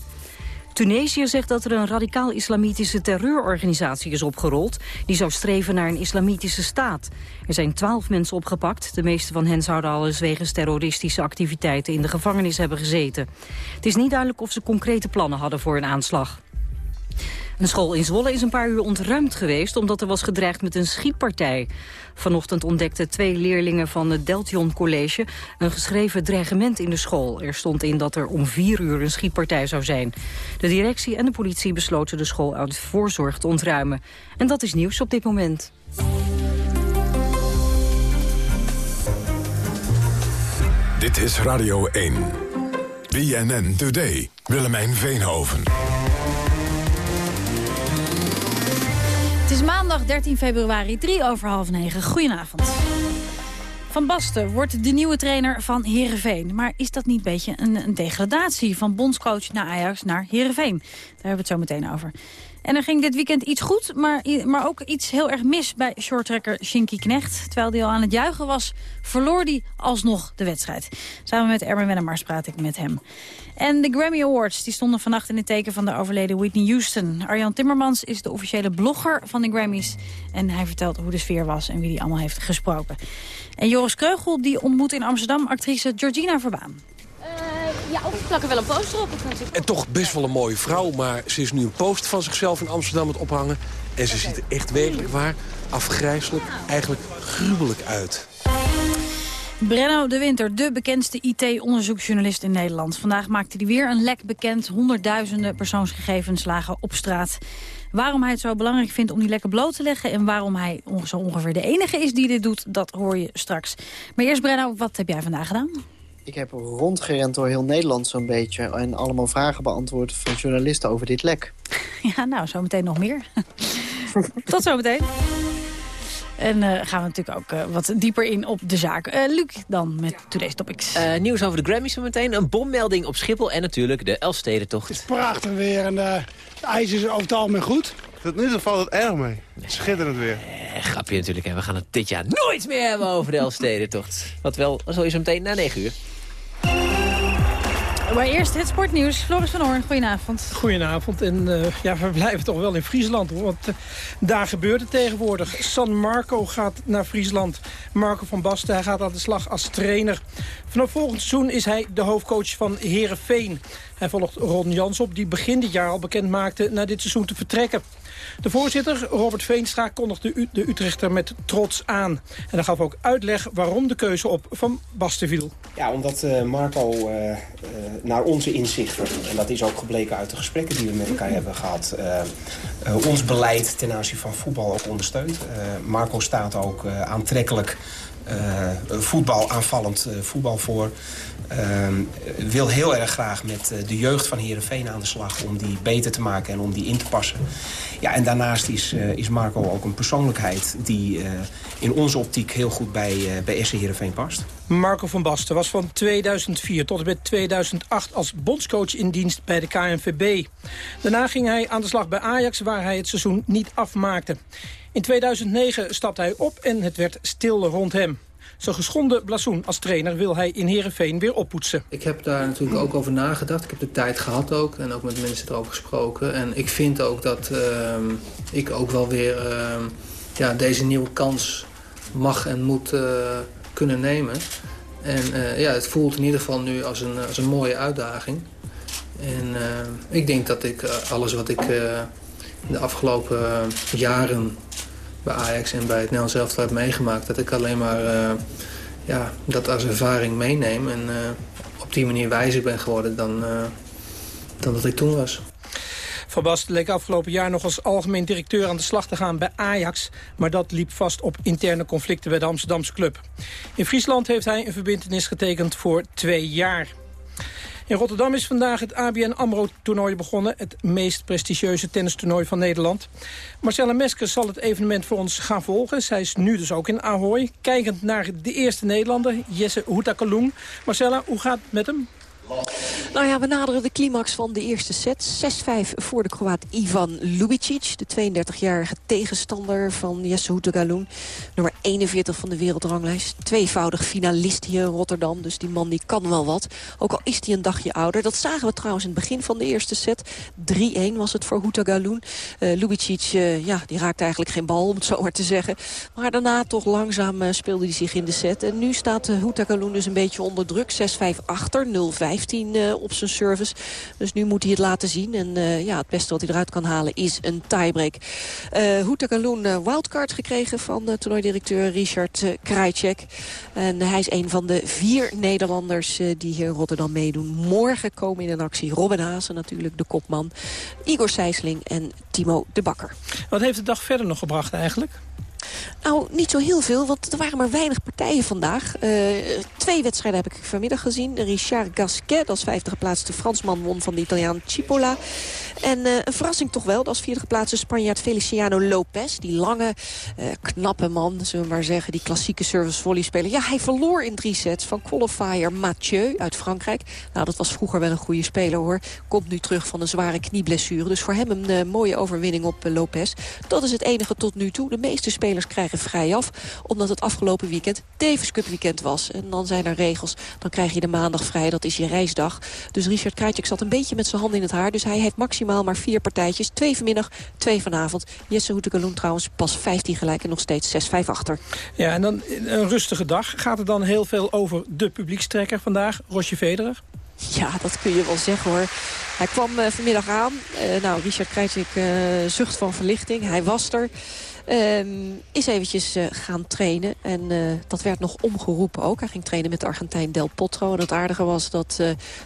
Tunesië zegt dat er een radicaal-islamitische terreurorganisatie is opgerold... die zou streven naar een islamitische staat. Er zijn twaalf mensen opgepakt. De meeste van hen zouden al eens wegens terroristische activiteiten... in de gevangenis hebben gezeten. Het is niet duidelijk of ze concrete plannen hadden voor een aanslag. Een school in Zwolle is een paar uur ontruimd geweest... omdat er was gedreigd met een schietpartij. Vanochtend ontdekten twee leerlingen van het Deltion College... een geschreven dreigement in de school. Er stond in dat er om vier uur een schietpartij zou zijn. De directie en de politie besloten de school uit voorzorg te ontruimen. En dat is nieuws op dit moment. Dit is Radio 1. BNN Today. Willemijn Veenhoven. Het is maandag 13 februari, 3 over half 9. Goedenavond. Van Basten wordt de nieuwe trainer van Heerenveen. Maar is dat niet een beetje een, een degradatie van bondscoach naar Ajax naar Heerenveen? Daar hebben we het zo meteen over. En er ging dit weekend iets goed, maar, maar ook iets heel erg mis bij shorttrekker Shinky Knecht. Terwijl hij al aan het juichen was, verloor hij alsnog de wedstrijd. Samen met Erwin Wennemars praat ik met hem. En de Grammy Awards die stonden vannacht in het teken van de overleden Whitney Houston. Arjan Timmermans is de officiële blogger van de Grammys. En hij vertelt hoe de sfeer was en wie die allemaal heeft gesproken. En Joris Kreugel die ontmoet in Amsterdam actrice Georgina Verbaan. Ja, of we plakken wel een poster op. Of natuurlijk... En toch best wel een mooie vrouw, maar ze is nu een post van zichzelf in Amsterdam aan het ophangen. En ze ziet er echt werkelijk waar afgrijzelijk, eigenlijk gruwelijk uit. Brenno de Winter, de bekendste IT-onderzoeksjournalist in Nederland. Vandaag maakte hij weer een lek bekend. Honderdduizenden persoonsgegevens lagen op straat. Waarom hij het zo belangrijk vindt om die lekken bloot te leggen... en waarom hij zo ongeveer de enige is die dit doet, dat hoor je straks. Maar eerst Brenno, wat heb jij vandaag gedaan? Ik heb rondgerend door heel Nederland zo'n beetje... en allemaal vragen beantwoord van journalisten over dit lek. Ja, nou, zometeen nog meer. Tot zometeen. En uh, gaan we natuurlijk ook uh, wat dieper in op de zaak. Uh, Luc dan met Today's Topics. nieuws over de Grammys zometeen. Een bommelding op Schiphol en natuurlijk de Elfstedentocht. Het is prachtig weer en de ijs is over het algemeen goed. Tot nu toe valt het erg mee. Schitterend weer. een grapje natuurlijk. En we gaan het dit jaar nooit meer hebben over de Elfstedentocht. Wat wel, zo is zo meteen na 9 uur. Maar eerst het sportnieuws. Floris van Hoorn, goedenavond. Goedenavond. En uh, ja, we blijven toch wel in Friesland. Want uh, daar gebeurt het tegenwoordig. San Marco gaat naar Friesland. Marco van Basten hij gaat aan de slag als trainer. Vanaf volgend seizoen is hij de hoofdcoach van Herenveen. Hij volgt Ron Jans op, die begin dit jaar al bekend maakte... naar dit seizoen te vertrekken. De voorzitter, Robert Veenstra, kondigde de Utrechter met trots aan. En hij gaf ook uitleg waarom de keuze op Van Basten viel. Ja, omdat uh, Marco uh, uh, naar onze inzichten, en dat is ook gebleken uit de gesprekken die we met elkaar hebben gehad... ons beleid ten aanzien van voetbal ook ondersteunt. Marco staat ook aantrekkelijk voetbal, aanvallend voetbal voor. Uh, wil heel erg graag met de jeugd van Heerenveen aan de slag... om die beter te maken en om die in te passen. Ja, en daarnaast is, uh, is Marco ook een persoonlijkheid... die uh, in onze optiek heel goed bij, bij Essen Heerenveen past. Marco van Basten was van 2004 tot en met 2008 als bondscoach in dienst bij de KNVB. Daarna ging hij aan de slag bij Ajax, waar hij het seizoen niet afmaakte. In 2009 stapte hij op en het werd stil rond hem. Zijn geschonden blazoen als trainer wil hij in Heerenveen weer oppoetsen. Ik heb daar natuurlijk ook over nagedacht. Ik heb de tijd gehad ook en ook met mensen erover gesproken. En ik vind ook dat uh, ik ook wel weer uh, ja, deze nieuwe kans mag en moet uh, kunnen nemen. En ja, het voelt in ieder geval nu als een, als een mooie uitdaging. En ik denk dat ik alles wat ik de afgelopen jaren bij Ajax en bij het Nederlands elftal heb meegemaakt... dat ik alleen maar uh, ja, dat als ervaring meeneem... en uh, op die manier wijzer ben geworden dan, uh, dan dat ik toen was. Van Basten leek afgelopen jaar nog als algemeen directeur aan de slag te gaan bij Ajax. Maar dat liep vast op interne conflicten bij de Amsterdamse club. In Friesland heeft hij een verbindenis getekend voor twee jaar. In Rotterdam is vandaag het ABN AMRO-toernooi begonnen. Het meest prestigieuze tennistoernooi van Nederland. Marcella Meskes zal het evenement voor ons gaan volgen. Zij is nu dus ook in Ahoy. Kijkend naar de eerste Nederlander, Jesse Houtakaloen. Marcella, hoe gaat het met hem? Nou ja, we naderen de climax van de eerste set. 6-5 voor de Kroaat Ivan Lubicic. De 32-jarige tegenstander van Jesse Houtegalun. Nummer 41 van de wereldranglijst. Tweevoudig finalist hier in Rotterdam. Dus die man die kan wel wat. Ook al is hij een dagje ouder. Dat zagen we trouwens in het begin van de eerste set. 3-1 was het voor Houtegalun. Uh, Lubicic, uh, ja, die raakte eigenlijk geen bal, om het zo maar te zeggen. Maar daarna toch langzaam uh, speelde hij zich in de set. En nu staat uh, Houtegalun dus een beetje onder druk. 6-5 achter, 0-5. 15 uh, op zijn service. Dus nu moet hij het laten zien. En uh, ja, het beste wat hij eruit kan halen is een tiebreak. Uh, Houtakaloen uh, wildcard gekregen van uh, toernooidirecteur Richard Krajcek. En hij is een van de vier Nederlanders die hier in Rotterdam meedoen. Morgen komen in actie Robin Haase natuurlijk, de kopman. Igor Sijsling en Timo de Bakker. Wat heeft de dag verder nog gebracht eigenlijk? Nou, niet zo heel veel, want er waren maar weinig partijen vandaag. Uh, twee wedstrijden heb ik vanmiddag gezien. Richard Gasquet, als vijfde geplaatste Fransman, won van de Italiaan Cipolla. En uh, een verrassing toch wel, als vierde geplaatste Spanjaard Feliciano Lopez. Die lange, uh, knappe man, zullen we maar zeggen. Die klassieke service volley speler. Ja, hij verloor in drie sets van qualifier Mathieu uit Frankrijk. Nou, dat was vroeger wel een goede speler hoor. Komt nu terug van een zware knieblessure. Dus voor hem een mooie overwinning op Lopez. Dat is het enige tot nu toe. De meeste spelers krijgen vrij af. Omdat het afgelopen weekend Davis Cup weekend was. En dan zijn er regels. Dan krijg je de maandag vrij. Dat is je reisdag. Dus Richard Krajcek zat een beetje met zijn handen in het haar. Dus hij heeft maximaal maar vier partijtjes. Twee vanmiddag, twee vanavond. Jesse Hoetekaloen trouwens pas 15 gelijk en nog steeds 6-5 achter. Ja, en dan een rustige dag. Gaat er dan heel veel over de publiekstrekker vandaag, Rosje Federer? Ja, dat kun je wel zeggen hoor. Hij kwam uh, vanmiddag aan. Uh, nou, Richard Krajcek uh, zucht van verlichting. Hij was er. Um, is eventjes gaan trainen. En dat werd nog omgeroepen ook. Hij ging trainen met de Argentijn Del Potro. En het aardige was dat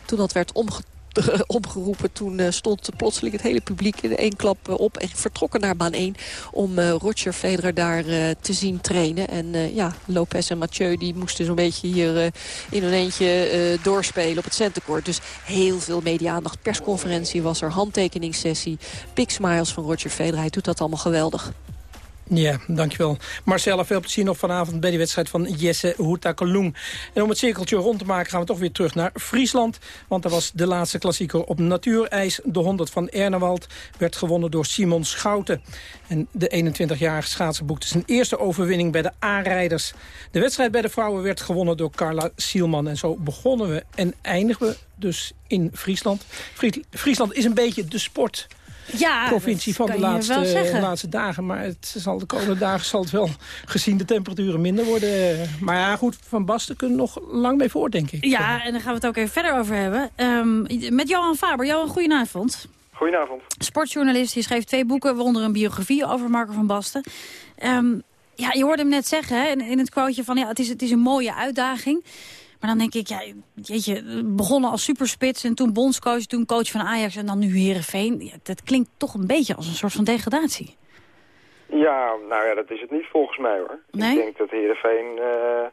toen dat werd omgetrokken opgeroepen. Toen uh, stond plotseling het hele publiek in één klap uh, op en vertrokken naar baan 1 om uh, Roger Federer daar te zien trainen. En ja, Lopez en Mathieu die moesten zo'n beetje hier in hun eentje doorspelen op het centercourt. Dus heel veel media-aandacht. Persconferentie was er, handtekeningssessie, big smiles van Roger Federer. Hij doet dat allemaal geweldig. Ja, dankjewel. Marcella, veel plezier nog vanavond bij de wedstrijd van Jesse Houtakalung. En om het cirkeltje rond te maken gaan we toch weer terug naar Friesland. Want daar was de laatste klassieker op natuurijs. De 100 van Ernewald werd gewonnen door Simon Schouten. En de 21-jarige schaatser boekte zijn eerste overwinning bij de A-rijders. De wedstrijd bij de vrouwen werd gewonnen door Carla Sielman. En zo begonnen we en eindigen we dus in Friesland. Friesland is een beetje de sport ja, provincie van de laatste, laatste dagen. Maar het zal de komende dagen zal het wel, gezien de temperaturen, minder worden. Maar ja, goed, Van Basten kunnen nog lang mee voort, denk ik. Ja, en daar gaan we het ook even verder over hebben. Um, met Johan Faber. Johan, goedenavond. Goedenavond. Sportjournalist, je schreef twee boeken, waaronder een biografie over Marco van Basten. Um, ja, je hoorde hem net zeggen hè, in, in het quoteje van ja, het is, het is een mooie uitdaging. Maar dan denk ik, ja, jeetje, begonnen als superspits en toen bondscoach, toen coach van Ajax en dan nu Herenveen. Ja, dat klinkt toch een beetje als een soort van degradatie. Ja, nou ja, dat is het niet volgens mij hoor. Nee? Ik denk dat Herenveen uh,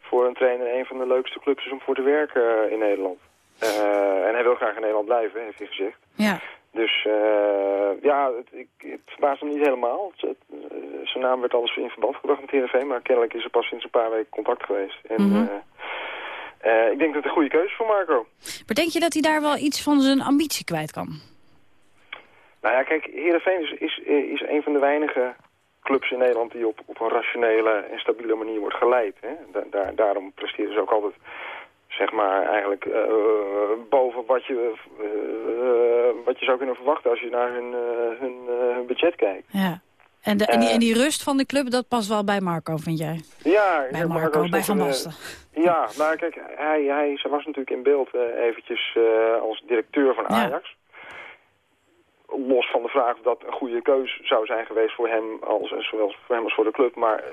voor een trainer een van de leukste clubs is om voor te werken uh, in Nederland. Uh, en hij wil graag in Nederland blijven, heeft hij gezegd. Ja. Dus ja, het, ik, het verbaast hem niet helemaal. zijn naam werd alles in verband gebracht met Herenveen, maar kennelijk is er pas sinds een paar weken contact geweest. En, mm -hmm. Uh, ik denk dat het een goede keuze voor Marco. Maar denk je dat hij daar wel iets van zijn ambitie kwijt kan? Nou ja, kijk, Heerenveen is, is, is een van de weinige clubs in Nederland die op, op een rationele en stabiele manier wordt geleid. Hè? daar, daarom presteren ze ook altijd, zeg maar, eigenlijk uh, boven wat je, uh, wat je zou kunnen verwachten als je naar hun, hun, hun budget kijkt. Ja. En, de, en, die, en die rust van de club, dat past wel bij Marco, vind jij? Ja. Bij Marco, bij Van Basten. Ja, nou kijk, hij, hij ze was natuurlijk in beeld uh, eventjes uh, als directeur van Ajax. Los van de vraag of dat een goede keus zou zijn geweest voor hem, als, zowel voor hem als voor de club. Maar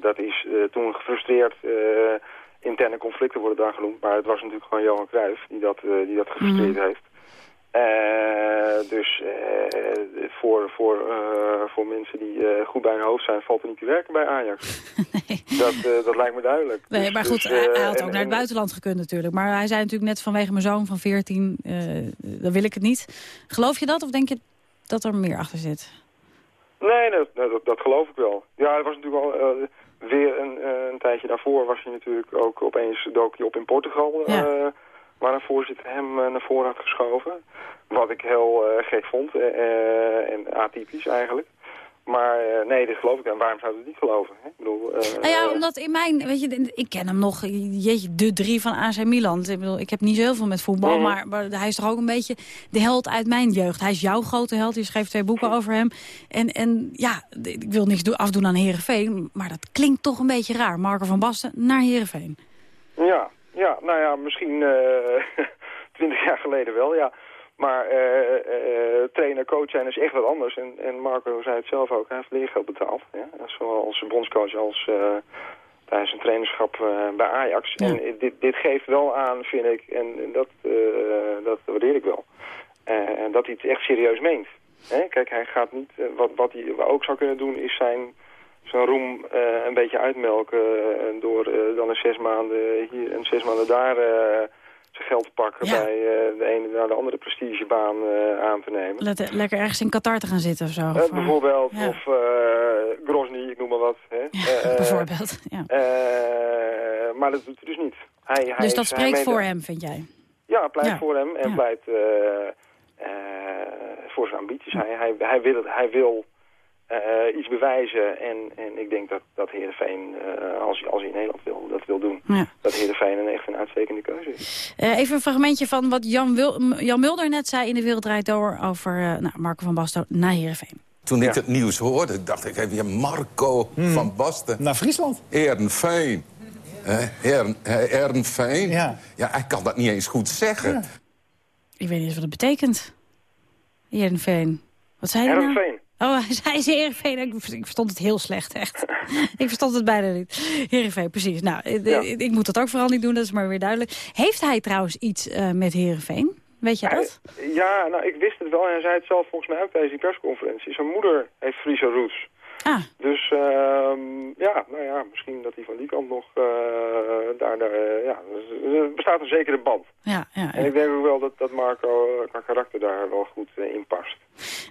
dat is toen gefrustreerd, interne conflicten worden daar genoemd. Maar het was natuurlijk gewoon Johan Cruijff die dat, die dat gefrustreerd mm. heeft. Uh, dus uh, voor, voor, uh, voor mensen die goed bij hun hoofd zijn, valt er niet te werken bij Ajax. nee. dat, dat lijkt me duidelijk. Nee, dus, maar goed, dus, hij had ook naar het buitenland gekund natuurlijk. Maar hij zei natuurlijk net vanwege mijn zoon van 14, dan wil ik het niet. Geloof je dat of denk je dat er meer achter zit? Nee, dat, dat, dat geloof ik wel. Ja, het was natuurlijk al weer een, een tijdje daarvoor was hij natuurlijk ook opeens dook hij op in Portugal. Ja waar een voorzitter hem eh, naar voren had geschoven. Wat ik heel eh, gek vond eh, en atypisch eigenlijk. Maar nee, dit geloof ik. En waarom zou ik het niet geloven? Hè? Ik bedoel, nou ja, omdat in mijn... Weet je, ik ken hem nog, jeetje, de drie van AC Milan. Ik bedoel, ik heb niet zoveel met voetbal, mhm. maar, maar, hij is toch ook een beetje de held uit mijn jeugd. Hij is jouw grote held, je schreef twee boeken over hem. En, en ja, ik wil niks afdoen aan Herenveen, maar dat klinkt toch een beetje raar. Marco van Basten naar Herenveen. Ja, ja, nou ja, misschien eh, twintig jaar geleden wel, ja. Maar uh, uh, trainer, coach zijn is echt wat anders. En, en Marco zei het zelf ook, hij heeft leergeld betaald. Ja? Zowel als bondscoach als tijdens zijn trainerschap bij Ajax. En dit, dit geeft wel aan, vind ik, en, dat, dat waardeer ik wel. en dat hij het echt serieus meent. Hè? Kijk, hij gaat niet, wat, wat hij ook zou kunnen doen is zijn zo'n roem uh, een beetje uitmelken uh, door uh, dan een zes maanden hier en zes maanden daar zijn geld te pakken bij de ene naar de andere prestigebaan aan te nemen. Let, lekker ergens in Qatar te gaan zitten of zo? Of, bijvoorbeeld, ja. of Grozny, ik noem maar wat. Hè. Ja, bijvoorbeeld, ja. maar dat doet hij dus niet. Hij, dus hij dat spreekt voor hem, vind jij? Ja, pleit voor hem en pleit voor zijn ambities. Hij, hij, hij, wil, hij wil uh, iets bewijzen. En, en ik denk dat, dat Heerenveen, uh, als, als hij in Nederland wil, dat wil doen, ja. dat Heerenveen een echt een uitstekende keuze is. Uh, even een fragmentje van wat Jan, Wil Jan Mulder net zei in de Wereld Draait Door over nou, Marco van Basten naar Heerenveen. Toen ik het nieuws hoorde, dacht ik, heb je Marco hmm. van Basten. Naar Friesland? Heerenveen. Heerenveen. Ja. ja, hij kan dat niet eens goed zeggen. Ja. Ik weet niet eens wat het betekent. Heerenveen. Wat zei je nou? Oh, hij zei Heerenveen. Ik, ik verstond het heel slecht, echt. ik verstond het bijna niet. Heerenveen, precies. Nou, eh, ik, moet dat ook vooral niet doen, dat is maar weer duidelijk. Heeft hij trouwens iets uh, met Heerenveen? Weet je dat? ja, nou, ik wist het wel. En hij zei het zelf volgens mij ook tijdens die persconferentie. Zijn moeder heeft Friese roots. Ah. Dus ehm, ja, nou ja, misschien dat hij van die kant nog uh, daar, daar uh, ja, er bestaat een zekere band. Ja, ja, ja, En ik denk ook wel dat, dat Marco qua karakter daar wel goed in past.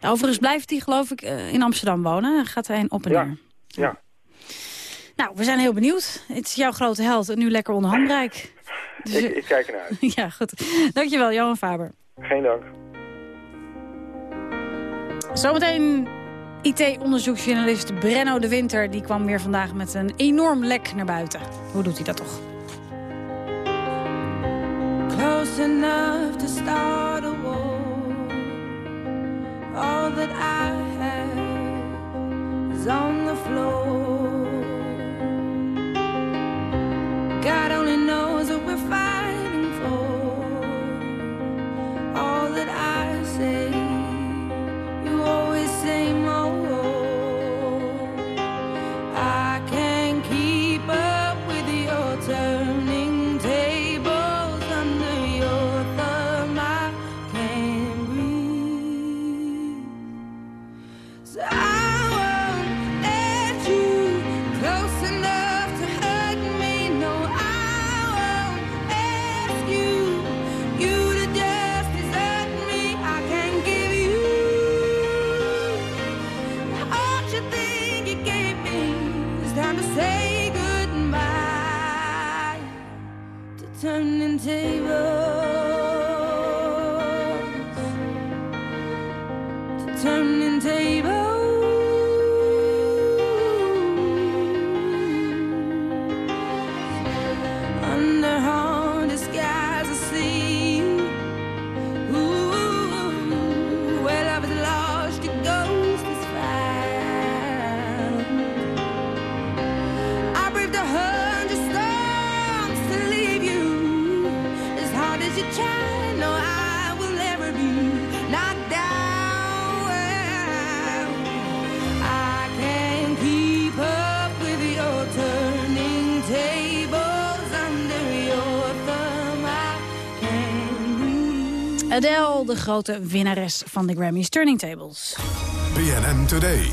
Overigens blijft hij geloof ik in Amsterdam wonen. Gaat hij een op en neer. Ja. Nou, we zijn heel benieuwd. Het is jouw grote held en nu lekker onder handbereik. Dus... Ik, ik, kijk ernaar uit. ja, goed. Dankjewel, Johan Faber. Geen dank. Zometeen IT-onderzoeksjournalist Brenno de Winter... die kwam weer vandaag met een enorm lek naar buiten. Hoe doet hij dat toch? Close enough to start a war All that I have is on the floor God only knows what we're fighting for All that I I turning Adele, de grote winnares van de Grammys Turning Tables. BNN Today.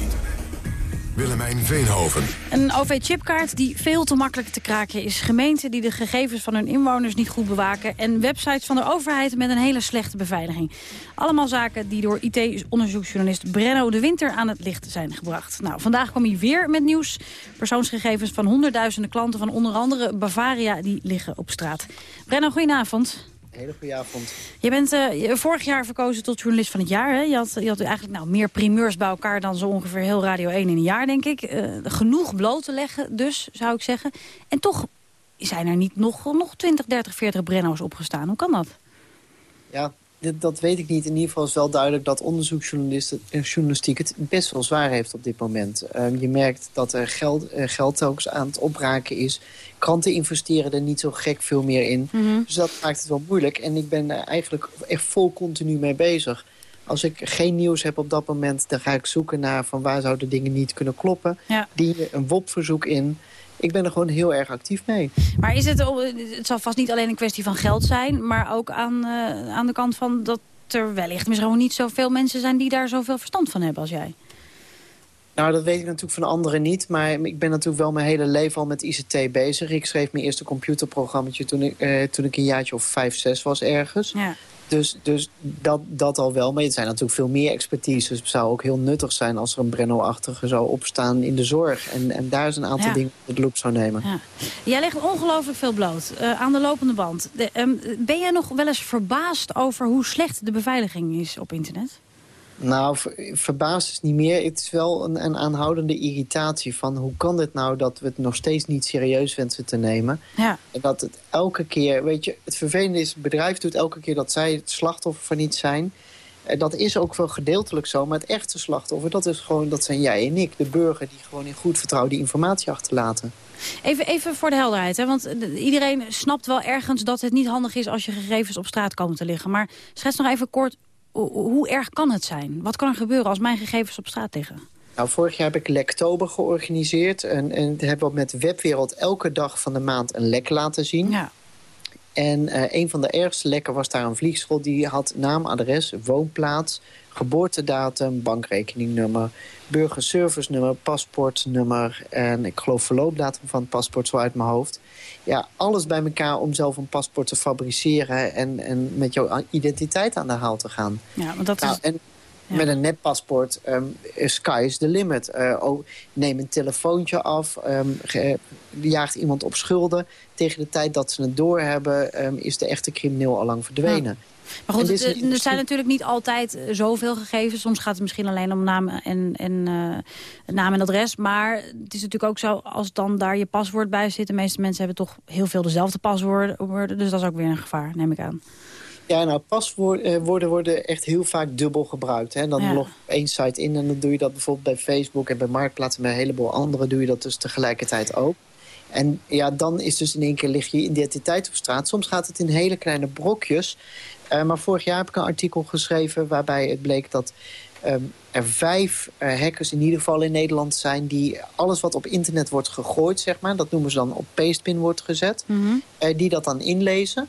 Willemijn Veenhoven. Een OV-chipkaart die veel te makkelijk te kraken is. Gemeenten die de gegevens van hun inwoners niet goed bewaken... en websites van de overheid met een hele slechte beveiliging. Allemaal zaken die door IT-onderzoeksjournalist Brenno de Winter aan het licht zijn gebracht. Nou, vandaag kwam hij weer met nieuws. Persoonsgegevens van honderdduizenden klanten van onder andere Bavaria... die liggen op straat. Brenno, goedenavond. Hele goede avond. Je bent uh, vorig jaar verkozen tot journalist van het jaar. Hè? Je, had, je had eigenlijk nou, meer primeurs bij elkaar dan zo ongeveer heel Radio 1 in een jaar, denk ik. Uh, genoeg bloot te leggen, dus, zou ik zeggen. En toch zijn er niet nog, nog 20, 30, 40 Brenno's opgestaan. Hoe kan dat? Ja, dat weet ik niet. In ieder geval is wel duidelijk dat onderzoeksjournalistiek het best wel zwaar heeft op dit moment. Uh, je merkt dat er geld, uh, geld ook aan het opraken is. Kranten investeren er niet zo gek veel meer in. Mm -hmm. Dus dat maakt het wel moeilijk. En ik ben er eigenlijk echt vol continu mee bezig. Als ik geen nieuws heb op dat moment, dan ga ik zoeken naar van waar zouden dingen niet kunnen kloppen. Ja. Die een WOP-verzoek in. Ik ben er gewoon heel erg actief mee. Maar is het, het zal vast niet alleen een kwestie van geld zijn, maar ook aan, uh, aan de kant van dat er wellicht misschien niet zoveel mensen zijn die daar zoveel verstand van hebben als jij? Nou, dat weet ik natuurlijk van anderen niet. Maar ik ben natuurlijk wel mijn hele leven al met ICT bezig. Ik schreef mijn eerste computerprogrammaatje toen ik, uh, toen ik een jaartje of vijf, zes was ergens. Ja. Dus, dus dat, dat al wel. Maar er zijn natuurlijk veel meer expertise. Dus het zou ook heel nuttig zijn als er een Brenno-achtige zou opstaan in de zorg. En, en daar is een aantal ja. dingen op de loop zou nemen. Ja. Jij legt ongelooflijk veel bloot uh, aan de lopende band. De, um, ben jij nog wel eens verbaasd over hoe slecht de beveiliging is op internet? Nou, ver, verbaasd is niet meer. Het is wel een, een, aanhoudende irritatie van... hoe kan dit nou dat we het nog steeds niet serieus wensen te nemen? Ja. En dat het elke keer... Weet je, het vervelende is, het bedrijf doet elke keer dat zij het slachtoffer van iets zijn. En dat is ook wel gedeeltelijk zo. Maar het echte slachtoffer, dat, is gewoon, dat zijn jij en ik. De burger die gewoon in goed vertrouwen die informatie achterlaten. Even, even voor de helderheid, hè? want iedereen snapt wel ergens dat het niet handig is... als je gegevens op straat komen te liggen. Maar schets nog even kort hoe erg kan het zijn? Wat kan er gebeuren als mijn gegevens op straat liggen? Nou, vorig jaar heb ik Lektober georganiseerd. En, en hebben we met Webwereld elke dag van de maand een lek laten zien. Ja. En eh, een van de ergste lekken was daar een vliegschot. Die had naam, adres, woonplaats, geboortedatum, bankrekeningnummer... burgerservice-nummer, paspoortnummer... en ik geloof verloopdatum van het paspoort zo uit mijn hoofd. Ja, alles bij elkaar om zelf een paspoort te fabriceren... en, en met jouw identiteit aan de haal te gaan. Ja, want dat Nou, is... en met een netpaspoort, um, sky is the limit. Eh, oh, neem een telefoontje af, ge- jaagt iemand op schulden. Tegen de tijd dat ze het doorhebben, ehm, is de echte crimineel al lang verdwenen. Maar goed, het, er zijn natuurlijk niet altijd zoveel gegevens. Soms gaat het misschien alleen om naam en, en, naam en adres. Maar het is natuurlijk ook zo, als dan daar je paswoord bij zit... de meeste mensen hebben toch heel veel dezelfde paswoorden. Dus dat is ook weer een gevaar, neem ik aan. Ja, nou, paswoorden worden echt heel vaak dubbel gebruikt. Hè. Dan Ja. log je één site in en dan doe je dat bijvoorbeeld bij Facebook... en bij Marktplaats en bij een heleboel andere doe je dat dus tegelijkertijd ook. En ja, dan is dus in één keer lig je identiteit op straat. Soms gaat het in hele kleine brokjes. Eh, maar vorig jaar heb ik een artikel geschreven waarbij het bleek dat... ehm, er vijf eh, hackers in ieder geval in Nederland zijn... die alles wat op internet wordt gegooid, zeg maar... dat noemen ze dan op pastebin wordt gezet... eh, die dat dan inlezen...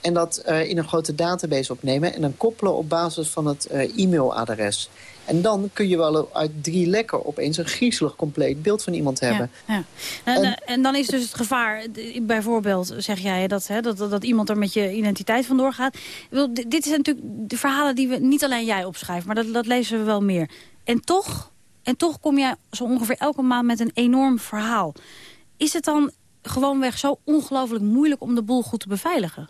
En dat eh, in een grote database opnemen. En dan koppelen op basis van het eh, e-mailadres. En dan kun je wel uit drie lekken opeens een griezelig compleet beeld van iemand hebben. Ja, ja. En, eh, en dan is dus het gevaar, bijvoorbeeld zeg jij dat, hè, dat, dat, iemand er met je identiteit vandoor gaat. Dit zijn natuurlijk de verhalen die we niet alleen jij opschrijft, maar dat, dat lezen we wel meer. En toch, en toch kom jij zo ongeveer elke maand met een enorm verhaal. Is het dan gewoonweg zo ongelooflijk moeilijk om de boel goed te beveiligen?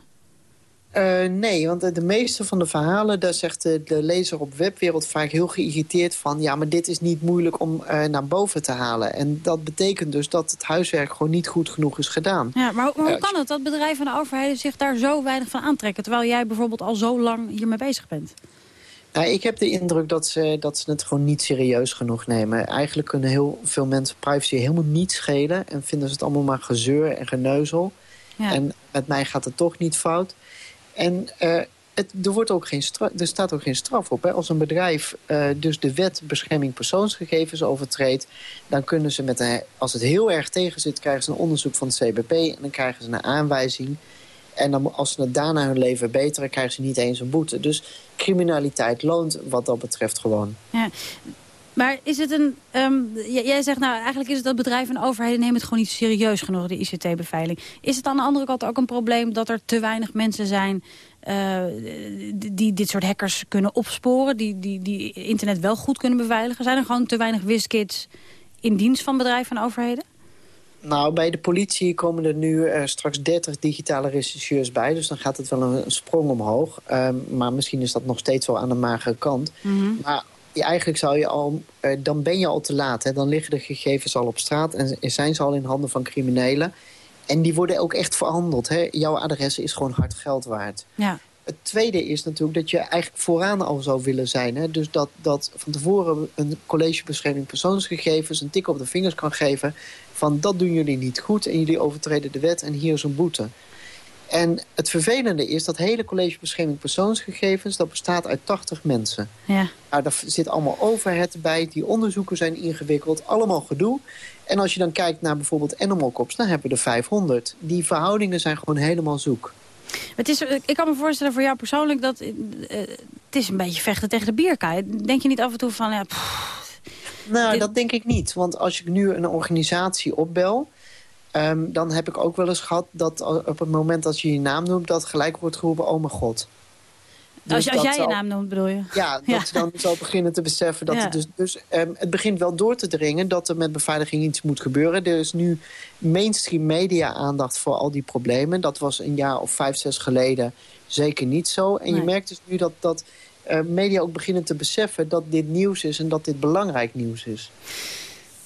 Eh, nee, want de, de meeste van de verhalen... daar zegt de, de lezer op webwereld vaak heel geïrriteerd van... ja, maar dit is niet moeilijk om eh, naar boven te halen. En dat betekent dus dat het huiswerk gewoon niet goed genoeg is gedaan. Ja, maar, hoe- maar hoe Eh, kan het dat bedrijven en de overheden zich daar zo weinig van aantrekken... terwijl jij bijvoorbeeld al zo lang hiermee bezig bent? Nou, ik heb de indruk dat ze, dat ze het gewoon niet serieus genoeg nemen. Eigenlijk kunnen heel veel mensen privacy helemaal niet schelen... en vinden ze het allemaal maar gezeur en geneuzel. Ja. En met mij gaat het toch niet fout. En eh, er, wordt ook geen stra- er staat ook geen straf op. Hè. Als een bedrijf eh, dus de wet bescherming persoonsgegevens overtreedt... dan kunnen ze met een, als het heel erg tegen zit... krijgen ze een onderzoek van het CBP en dan krijgen ze een aanwijzing... En dan, als ze het daarna hun leven verbeteren, krijgen ze niet eens een boete. Dus criminaliteit loont wat dat betreft gewoon. Ja. Maar is het een... ehm, jij zegt nou, eigenlijk is het dat bedrijven en overheden nemen het gewoon niet serieus genoeg, de ICT-beveiling. Is het aan de andere kant ook een probleem dat er te weinig mensen zijn eh, die- dit soort hackers kunnen opsporen, die, die, die internet wel goed kunnen beveiligen? Zijn er gewoon te weinig WizKids in dienst van bedrijven en overheden? Nou, bij de politie komen er nu eh, straks 30 digitale rechercheurs bij. Dus dan gaat het wel een, een sprong omhoog. Ehm, maar misschien is dat nog steeds wel aan de magere kant. Maar eigenlijk zou je al, eh, dan ben je al te laat. Hè. Dan liggen de gegevens al op straat en zijn ze al in handen van criminelen. En die worden ook echt verhandeld. Hè. Jouw adres is gewoon hard geld waard. Ja. Het tweede is natuurlijk dat je eigenlijk vooraan al zou willen zijn. Hè? Dus dat, dat van tevoren een college bescherming persoonsgegevens... een tik op de vingers kan geven van dat doen jullie niet goed... en jullie overtreden de wet en hier is een boete. En het vervelende is dat hele college bescherming persoonsgegevens... dat bestaat uit 80 mensen. Ja. Nou, daar zit allemaal overheid bij, die onderzoeken zijn ingewikkeld, allemaal gedoe. En als je dan kijkt naar bijvoorbeeld Animal Cops, dan hebben we er 500. Die verhoudingen zijn gewoon helemaal zoek. Het is, ik kan me voorstellen voor jou persoonlijk dat eh, het is een beetje vechten tegen de bierkaai. Denk je niet af en toe van, ja, pff, Nou, dat denk ik niet. Want als ik nu een organisatie opbel... ehm, dan heb ik ook wel eens gehad dat op het moment dat je je naam noemt... dat gelijk wordt geroepen, oh mijn god. Dus als, als dat jij je naam noemt bedoel je? Ja, dat Ja. ze dan zal beginnen te beseffen dat Ja. het dus... dus ehm, het begint wel door te dringen dat er met beveiliging iets moet gebeuren. Er is nu mainstream media aandacht voor al die problemen. Dat was een jaar of vijf, zes geleden zeker niet zo. En je merkt dus nu dat, dat eh, media ook beginnen te beseffen dat dit nieuws is... en dat dit belangrijk nieuws is.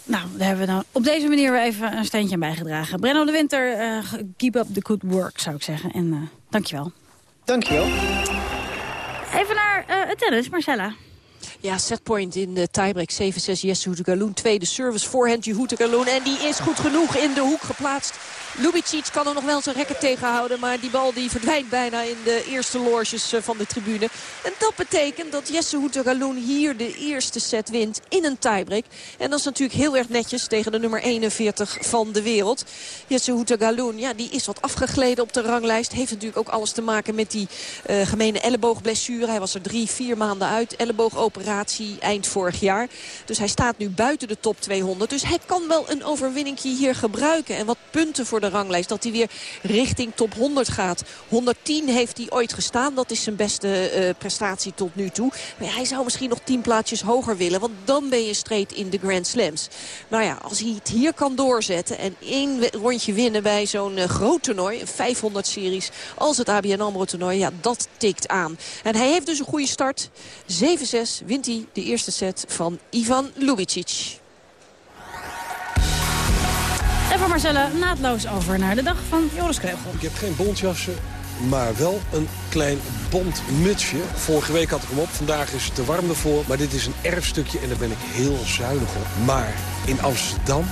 Nou, daar hebben we dan op deze manier weer even een steentje aan bijgedragen. Brenno de Winter, eh, keep up the good work, zou ik zeggen. En uh, dankjewel. Dankjewel. Even naar uh, het tennis, Marcella. Ja, setpoint in de tiebreak. 7-6 Jesse Houtagaloen. Tweede service voorhand Houtagaloen. En die is goed genoeg in de hoek geplaatst. Lubicic kan er nog wel zijn rekken tegenhouden. Maar die bal die verdwijnt bijna in de eerste loges eh, van de tribune. En dat betekent dat Jesse Houtagaloen hier de eerste set wint in een tiebreak. En dat is natuurlijk heel erg netjes tegen de nummer 41 van de wereld. Jesse Houtagaloen, ja, die is wat afgegleden op de ranglijst. Heeft natuurlijk ook alles te maken met die uh, gemene elleboogblessure. Hij was er drie, vier maanden uit. Elleboogoperatie eind vorig jaar. Dus hij staat nu buiten de top 200. Dus hij kan wel een overwinning hier gebruiken. En wat punten voor de ranglijst. Dat hij weer richting top 100 gaat. 110 heeft hij ooit gestaan. Dat is zijn beste uh, prestatie tot nu toe. Maar hij zou misschien nog 10 plaatsjes hoger willen. Want dan ben je streed in de Grand Slams. Nou ja, als hij het hier kan doorzetten. En één rondje winnen bij zo'n uh, groot toernooi. Een 500 series. Als het ABN AMRO toernooi. Ja, dat tikt aan. En hij heeft dus een goede start. 7-6 wint hij de eerste set van Ivan Lubicic. En voor Marcella naadloos over naar de dag van Joris Kreugel. Ik heb geen bontjassen, maar wel een klein bontmutsje. Vorige week had ik hem op, vandaag is het te warm ervoor. Maar dit is een erfstukje en daar ben ik heel zuinig op. Maar in Amsterdam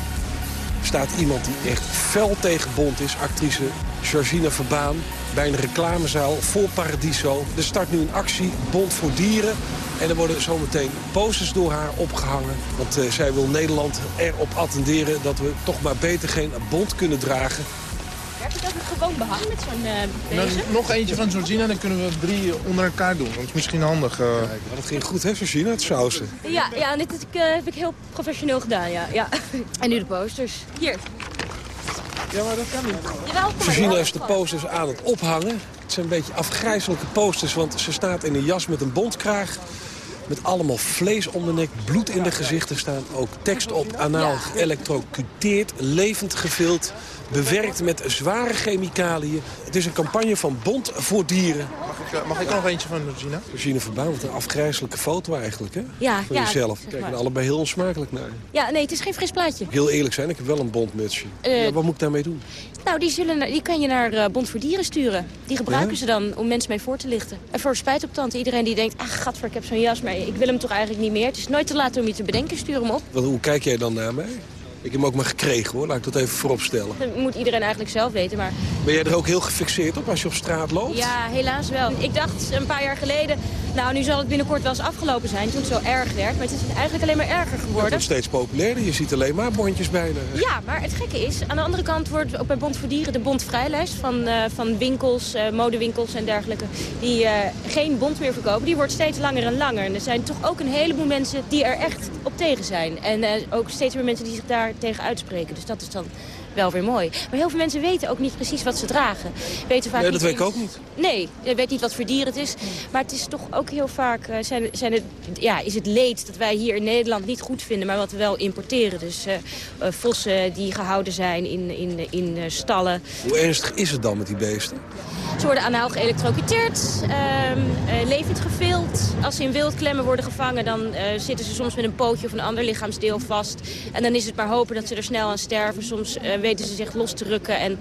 staat iemand die echt fel tegen bont is. Actrice Georgina Verbaan bij een reclamezaal voor Paradiso. Er start nu een actie, Bond voor Dieren. En er worden zometeen posters door haar opgehangen. Want uh, zij wil Nederland erop attenderen dat we toch maar beter geen bond kunnen dragen. Gewoon behang met zo'n uh, nou, Nog eentje van Georgina, dan kunnen we drie onder elkaar doen. Dat is misschien handig. Uh... Kijk, dat ging goed, hè, Georgina, het sausen? Ja, ja dit is, uh, heb ik heel professioneel gedaan, ja. ja. en nu de posters. Hier. Ja, maar dat kan niet. Jawel, Georgina is de posters aan het ophangen. Het zijn een beetje afgrijzelijke posters, want ze staat in een jas met een bondkraag. Met allemaal vlees om de nek, bloed in de gezichten staan. Ook tekst op, anaal geëlectrocuteerd, levend gevild. Bewerkt met zware chemicaliën. Het is een campagne van Bond voor Dieren. Mag ik, mag ik nog eentje van? Georgina Verbaan, wat een afgrijzelijke foto eigenlijk, hè? Ja, Van ja, jezelf. zeg Kijk maar. er allebei heel onsmakelijk naar. Ja, nee, het is geen fris plaatje. Heel eerlijk zijn, ik heb wel een bondmutsje. Eh, ja, wat moet ik daarmee doen? Nou, die, zullen, die kan je naar eh, Bond voor Dieren sturen. Die gebruiken Ja? ze dan om mensen mee voor te lichten. En voor spijt op tante, iedereen die denkt... ach, gadver, ik heb zo'n jas, maar ik wil hem toch eigenlijk niet meer. Het is nooit te laat om je te bedenken, stuur hem op. Hoe kijk jij dan naar mij? Ik heb hem ook maar gekregen, hoor. Laat ik dat even vooropstellen. Dat moet iedereen eigenlijk zelf weten, maar... Ben jij er ook heel gefixeerd op als je op straat loopt? Ja, helaas wel. Ik dacht een paar jaar geleden... nou, nu zal het binnenkort wel eens afgelopen zijn, toen het zo erg werd. Maar het is eigenlijk alleen maar erger Het geworden. wordt steeds populairder. Je ziet alleen maar bondjes bijna. Ja, maar het gekke is, aan de andere kant wordt ook bij Bond voor Dieren de bondvrijlijst van, eh, van winkels, eh, modewinkels en dergelijke, die eh, geen bond meer verkopen, die wordt steeds langer en langer. En er zijn toch ook een heleboel mensen die er echt op tegen zijn. En ook steeds meer mensen die zich daar tegen uitspreken. Dus dat is dan wel weer mooi. Maar heel veel mensen weten ook niet precies wat ze dragen. Weten vaak Nee, dat weet ik ook niet. Nee, je weet niet wat voor dier het is. Maar het is toch ook heel vaak eh, zijn, zijn het, ja, is het leed dat wij hier in Nederland niet goed vinden, maar wat we wel importeren. Dus eh, vossen die gehouden zijn in, in, in stallen. Hoe ernstig is het dan met die beesten? Ze worden anaal geëlektrocuteerd, ehm, eh, levend gevild. Als ze in wildklemmen worden gevangen, dan zitten ze soms met een pootje of een ander lichaamsdeel vast. En dan is het maar hopen dat ze er snel aan sterven. Soms weten ze zich los te rukken en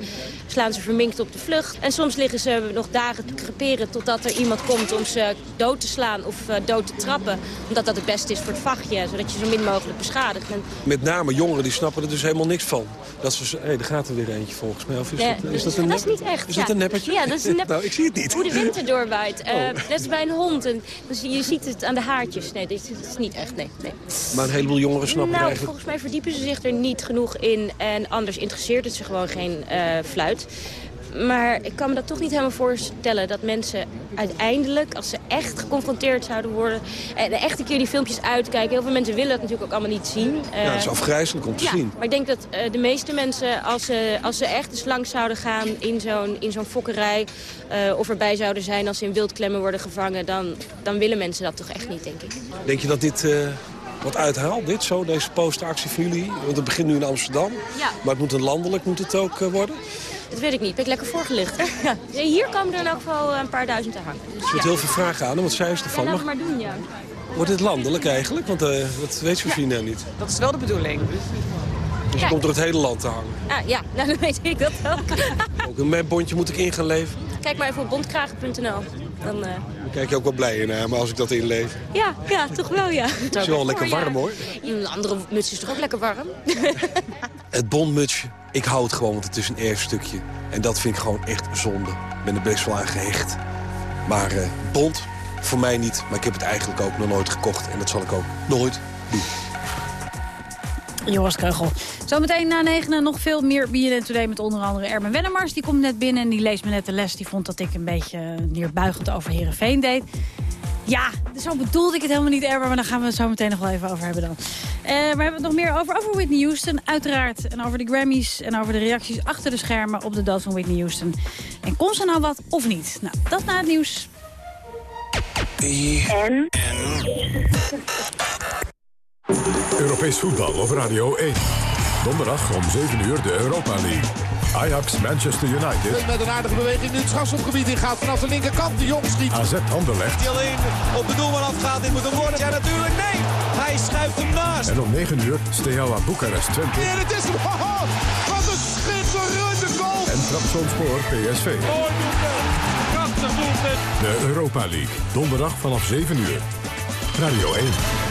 slaan ze verminkt op de vlucht. En soms liggen ze nog dagen te creperen totdat er iemand komt om ze dood te slaan of eh, dood te trappen. Omdat dat het beste is voor het vachtje, zodat je zo min mogelijk beschadigt. En Met name jongeren die snappen er dus helemaal niks van. Dat ze, hé, er gaat er weer eentje volgens mij. Of is, Ja, dat, is dat een dat is niet echt. Is ja. dat een neppertje? Ja, dat is een nep... nou, ik zie het niet. Hoe de wind er doorwaait. Eh, Oh. Net als bij een hond. En, dus je ziet het aan de haartjes. Nee, dit is, dit is niet echt. Nee, nee. Maar een heleboel jongeren snappen Nou, eigenlijk... volgens mij verdiepen ze zich er niet genoeg in. En anders interesseert het ze gewoon geen eh, fluit. Maar ik kan me dat toch niet helemaal voorstellen dat mensen uiteindelijk, als ze echt geconfronteerd zouden worden, en echt een keer die filmpjes uitkijken. Heel veel mensen willen dat natuurlijk ook allemaal niet zien. Ja, dat is Eh, afgrijzelijk om te ja, zien. maar ik denk dat eh, de meeste mensen, als ze, als ze echt eens langs zouden gaan in zo'n in zo'n fokkerij... of erbij zouden zijn als ze in wildklemmen worden gevangen... Dan, dan willen mensen dat toch echt niet, denk ik. Denk je dat dit wat uithaalt, dit zo, deze posteractie van jullie? Want het begint nu in Amsterdam. Ja. Maar het moet een landelijk moet het ook eh, worden. Dat weet ik niet. Ben ik lekker voorgelicht. Ja. Hier komen er in elk geval een paar duizend te hangen. Dus, Er zit ja. heel veel vragen aan, wat zei ze Ja, ervan? laat Mag- het maar doen, ja. Wordt dit landelijk eigenlijk? Want eh, dat weet Georgina niet. Dat is wel de bedoeling. Dus Ja. je komt door het hele land te hangen. Ah, ja, nou, dan weet ik dat ook. Ook een bondje moet ik in gaan leveren. Kijk maar even op bondkragen.nl. Dan, eh, Dan kijk je ook wel blij in naar me als ik dat inleef. ja, ja, toch wel, ja. Het is wel lekker warm, hoor. Een andere muts is toch ook lekker warm? Het bondmutsje, ik hou het gewoon, want het is een erfstukje. En dat vind ik gewoon echt zonde. Ik ben er best wel aan gehecht. Maar eh, bond, voor mij niet. Maar ik heb het eigenlijk ook nog nooit gekocht. En dat zal ik ook nooit doen. Joris Kreugel. Zometeen na negenen nog veel meer BNN Today... met onder andere Erben Wennemars. Die komt net binnen en die leest me net de les. Die vond dat ik een beetje neerbuigend over Herenveen deed. Ja, zo bedoelde ik het helemaal niet, Erben. Maar daar gaan we het zo meteen nog wel even over hebben dan. Eh, we hebben het nog meer over, over Whitney Houston, uiteraard. En over de Grammys en over de reacties achter de schermen... op de dood van Whitney Houston. En kon ze nou wat of niet? Nou, dat na het nieuws. Europees voetbal op Radio 1. Donderdag om 7 uur de Europa League. Ajax Manchester United. Met een aardige beweging nu het strafschopgebied in gaat vanaf de linkerkant. De jong schiet. AZ Anderlecht. Die alleen op de doelman afgaat. Dit moet hem worden. Ja, natuurlijk. Nee. Hij schuift hem naast. En om 9 uur Steaua Boekarest 20. En het is hem. Oh, wat een schitterende goal. En Trabzonspor PSV. Mooi. Prachtig doelpunt. De Europa League. Donderdag vanaf 7 uur. Radio 1.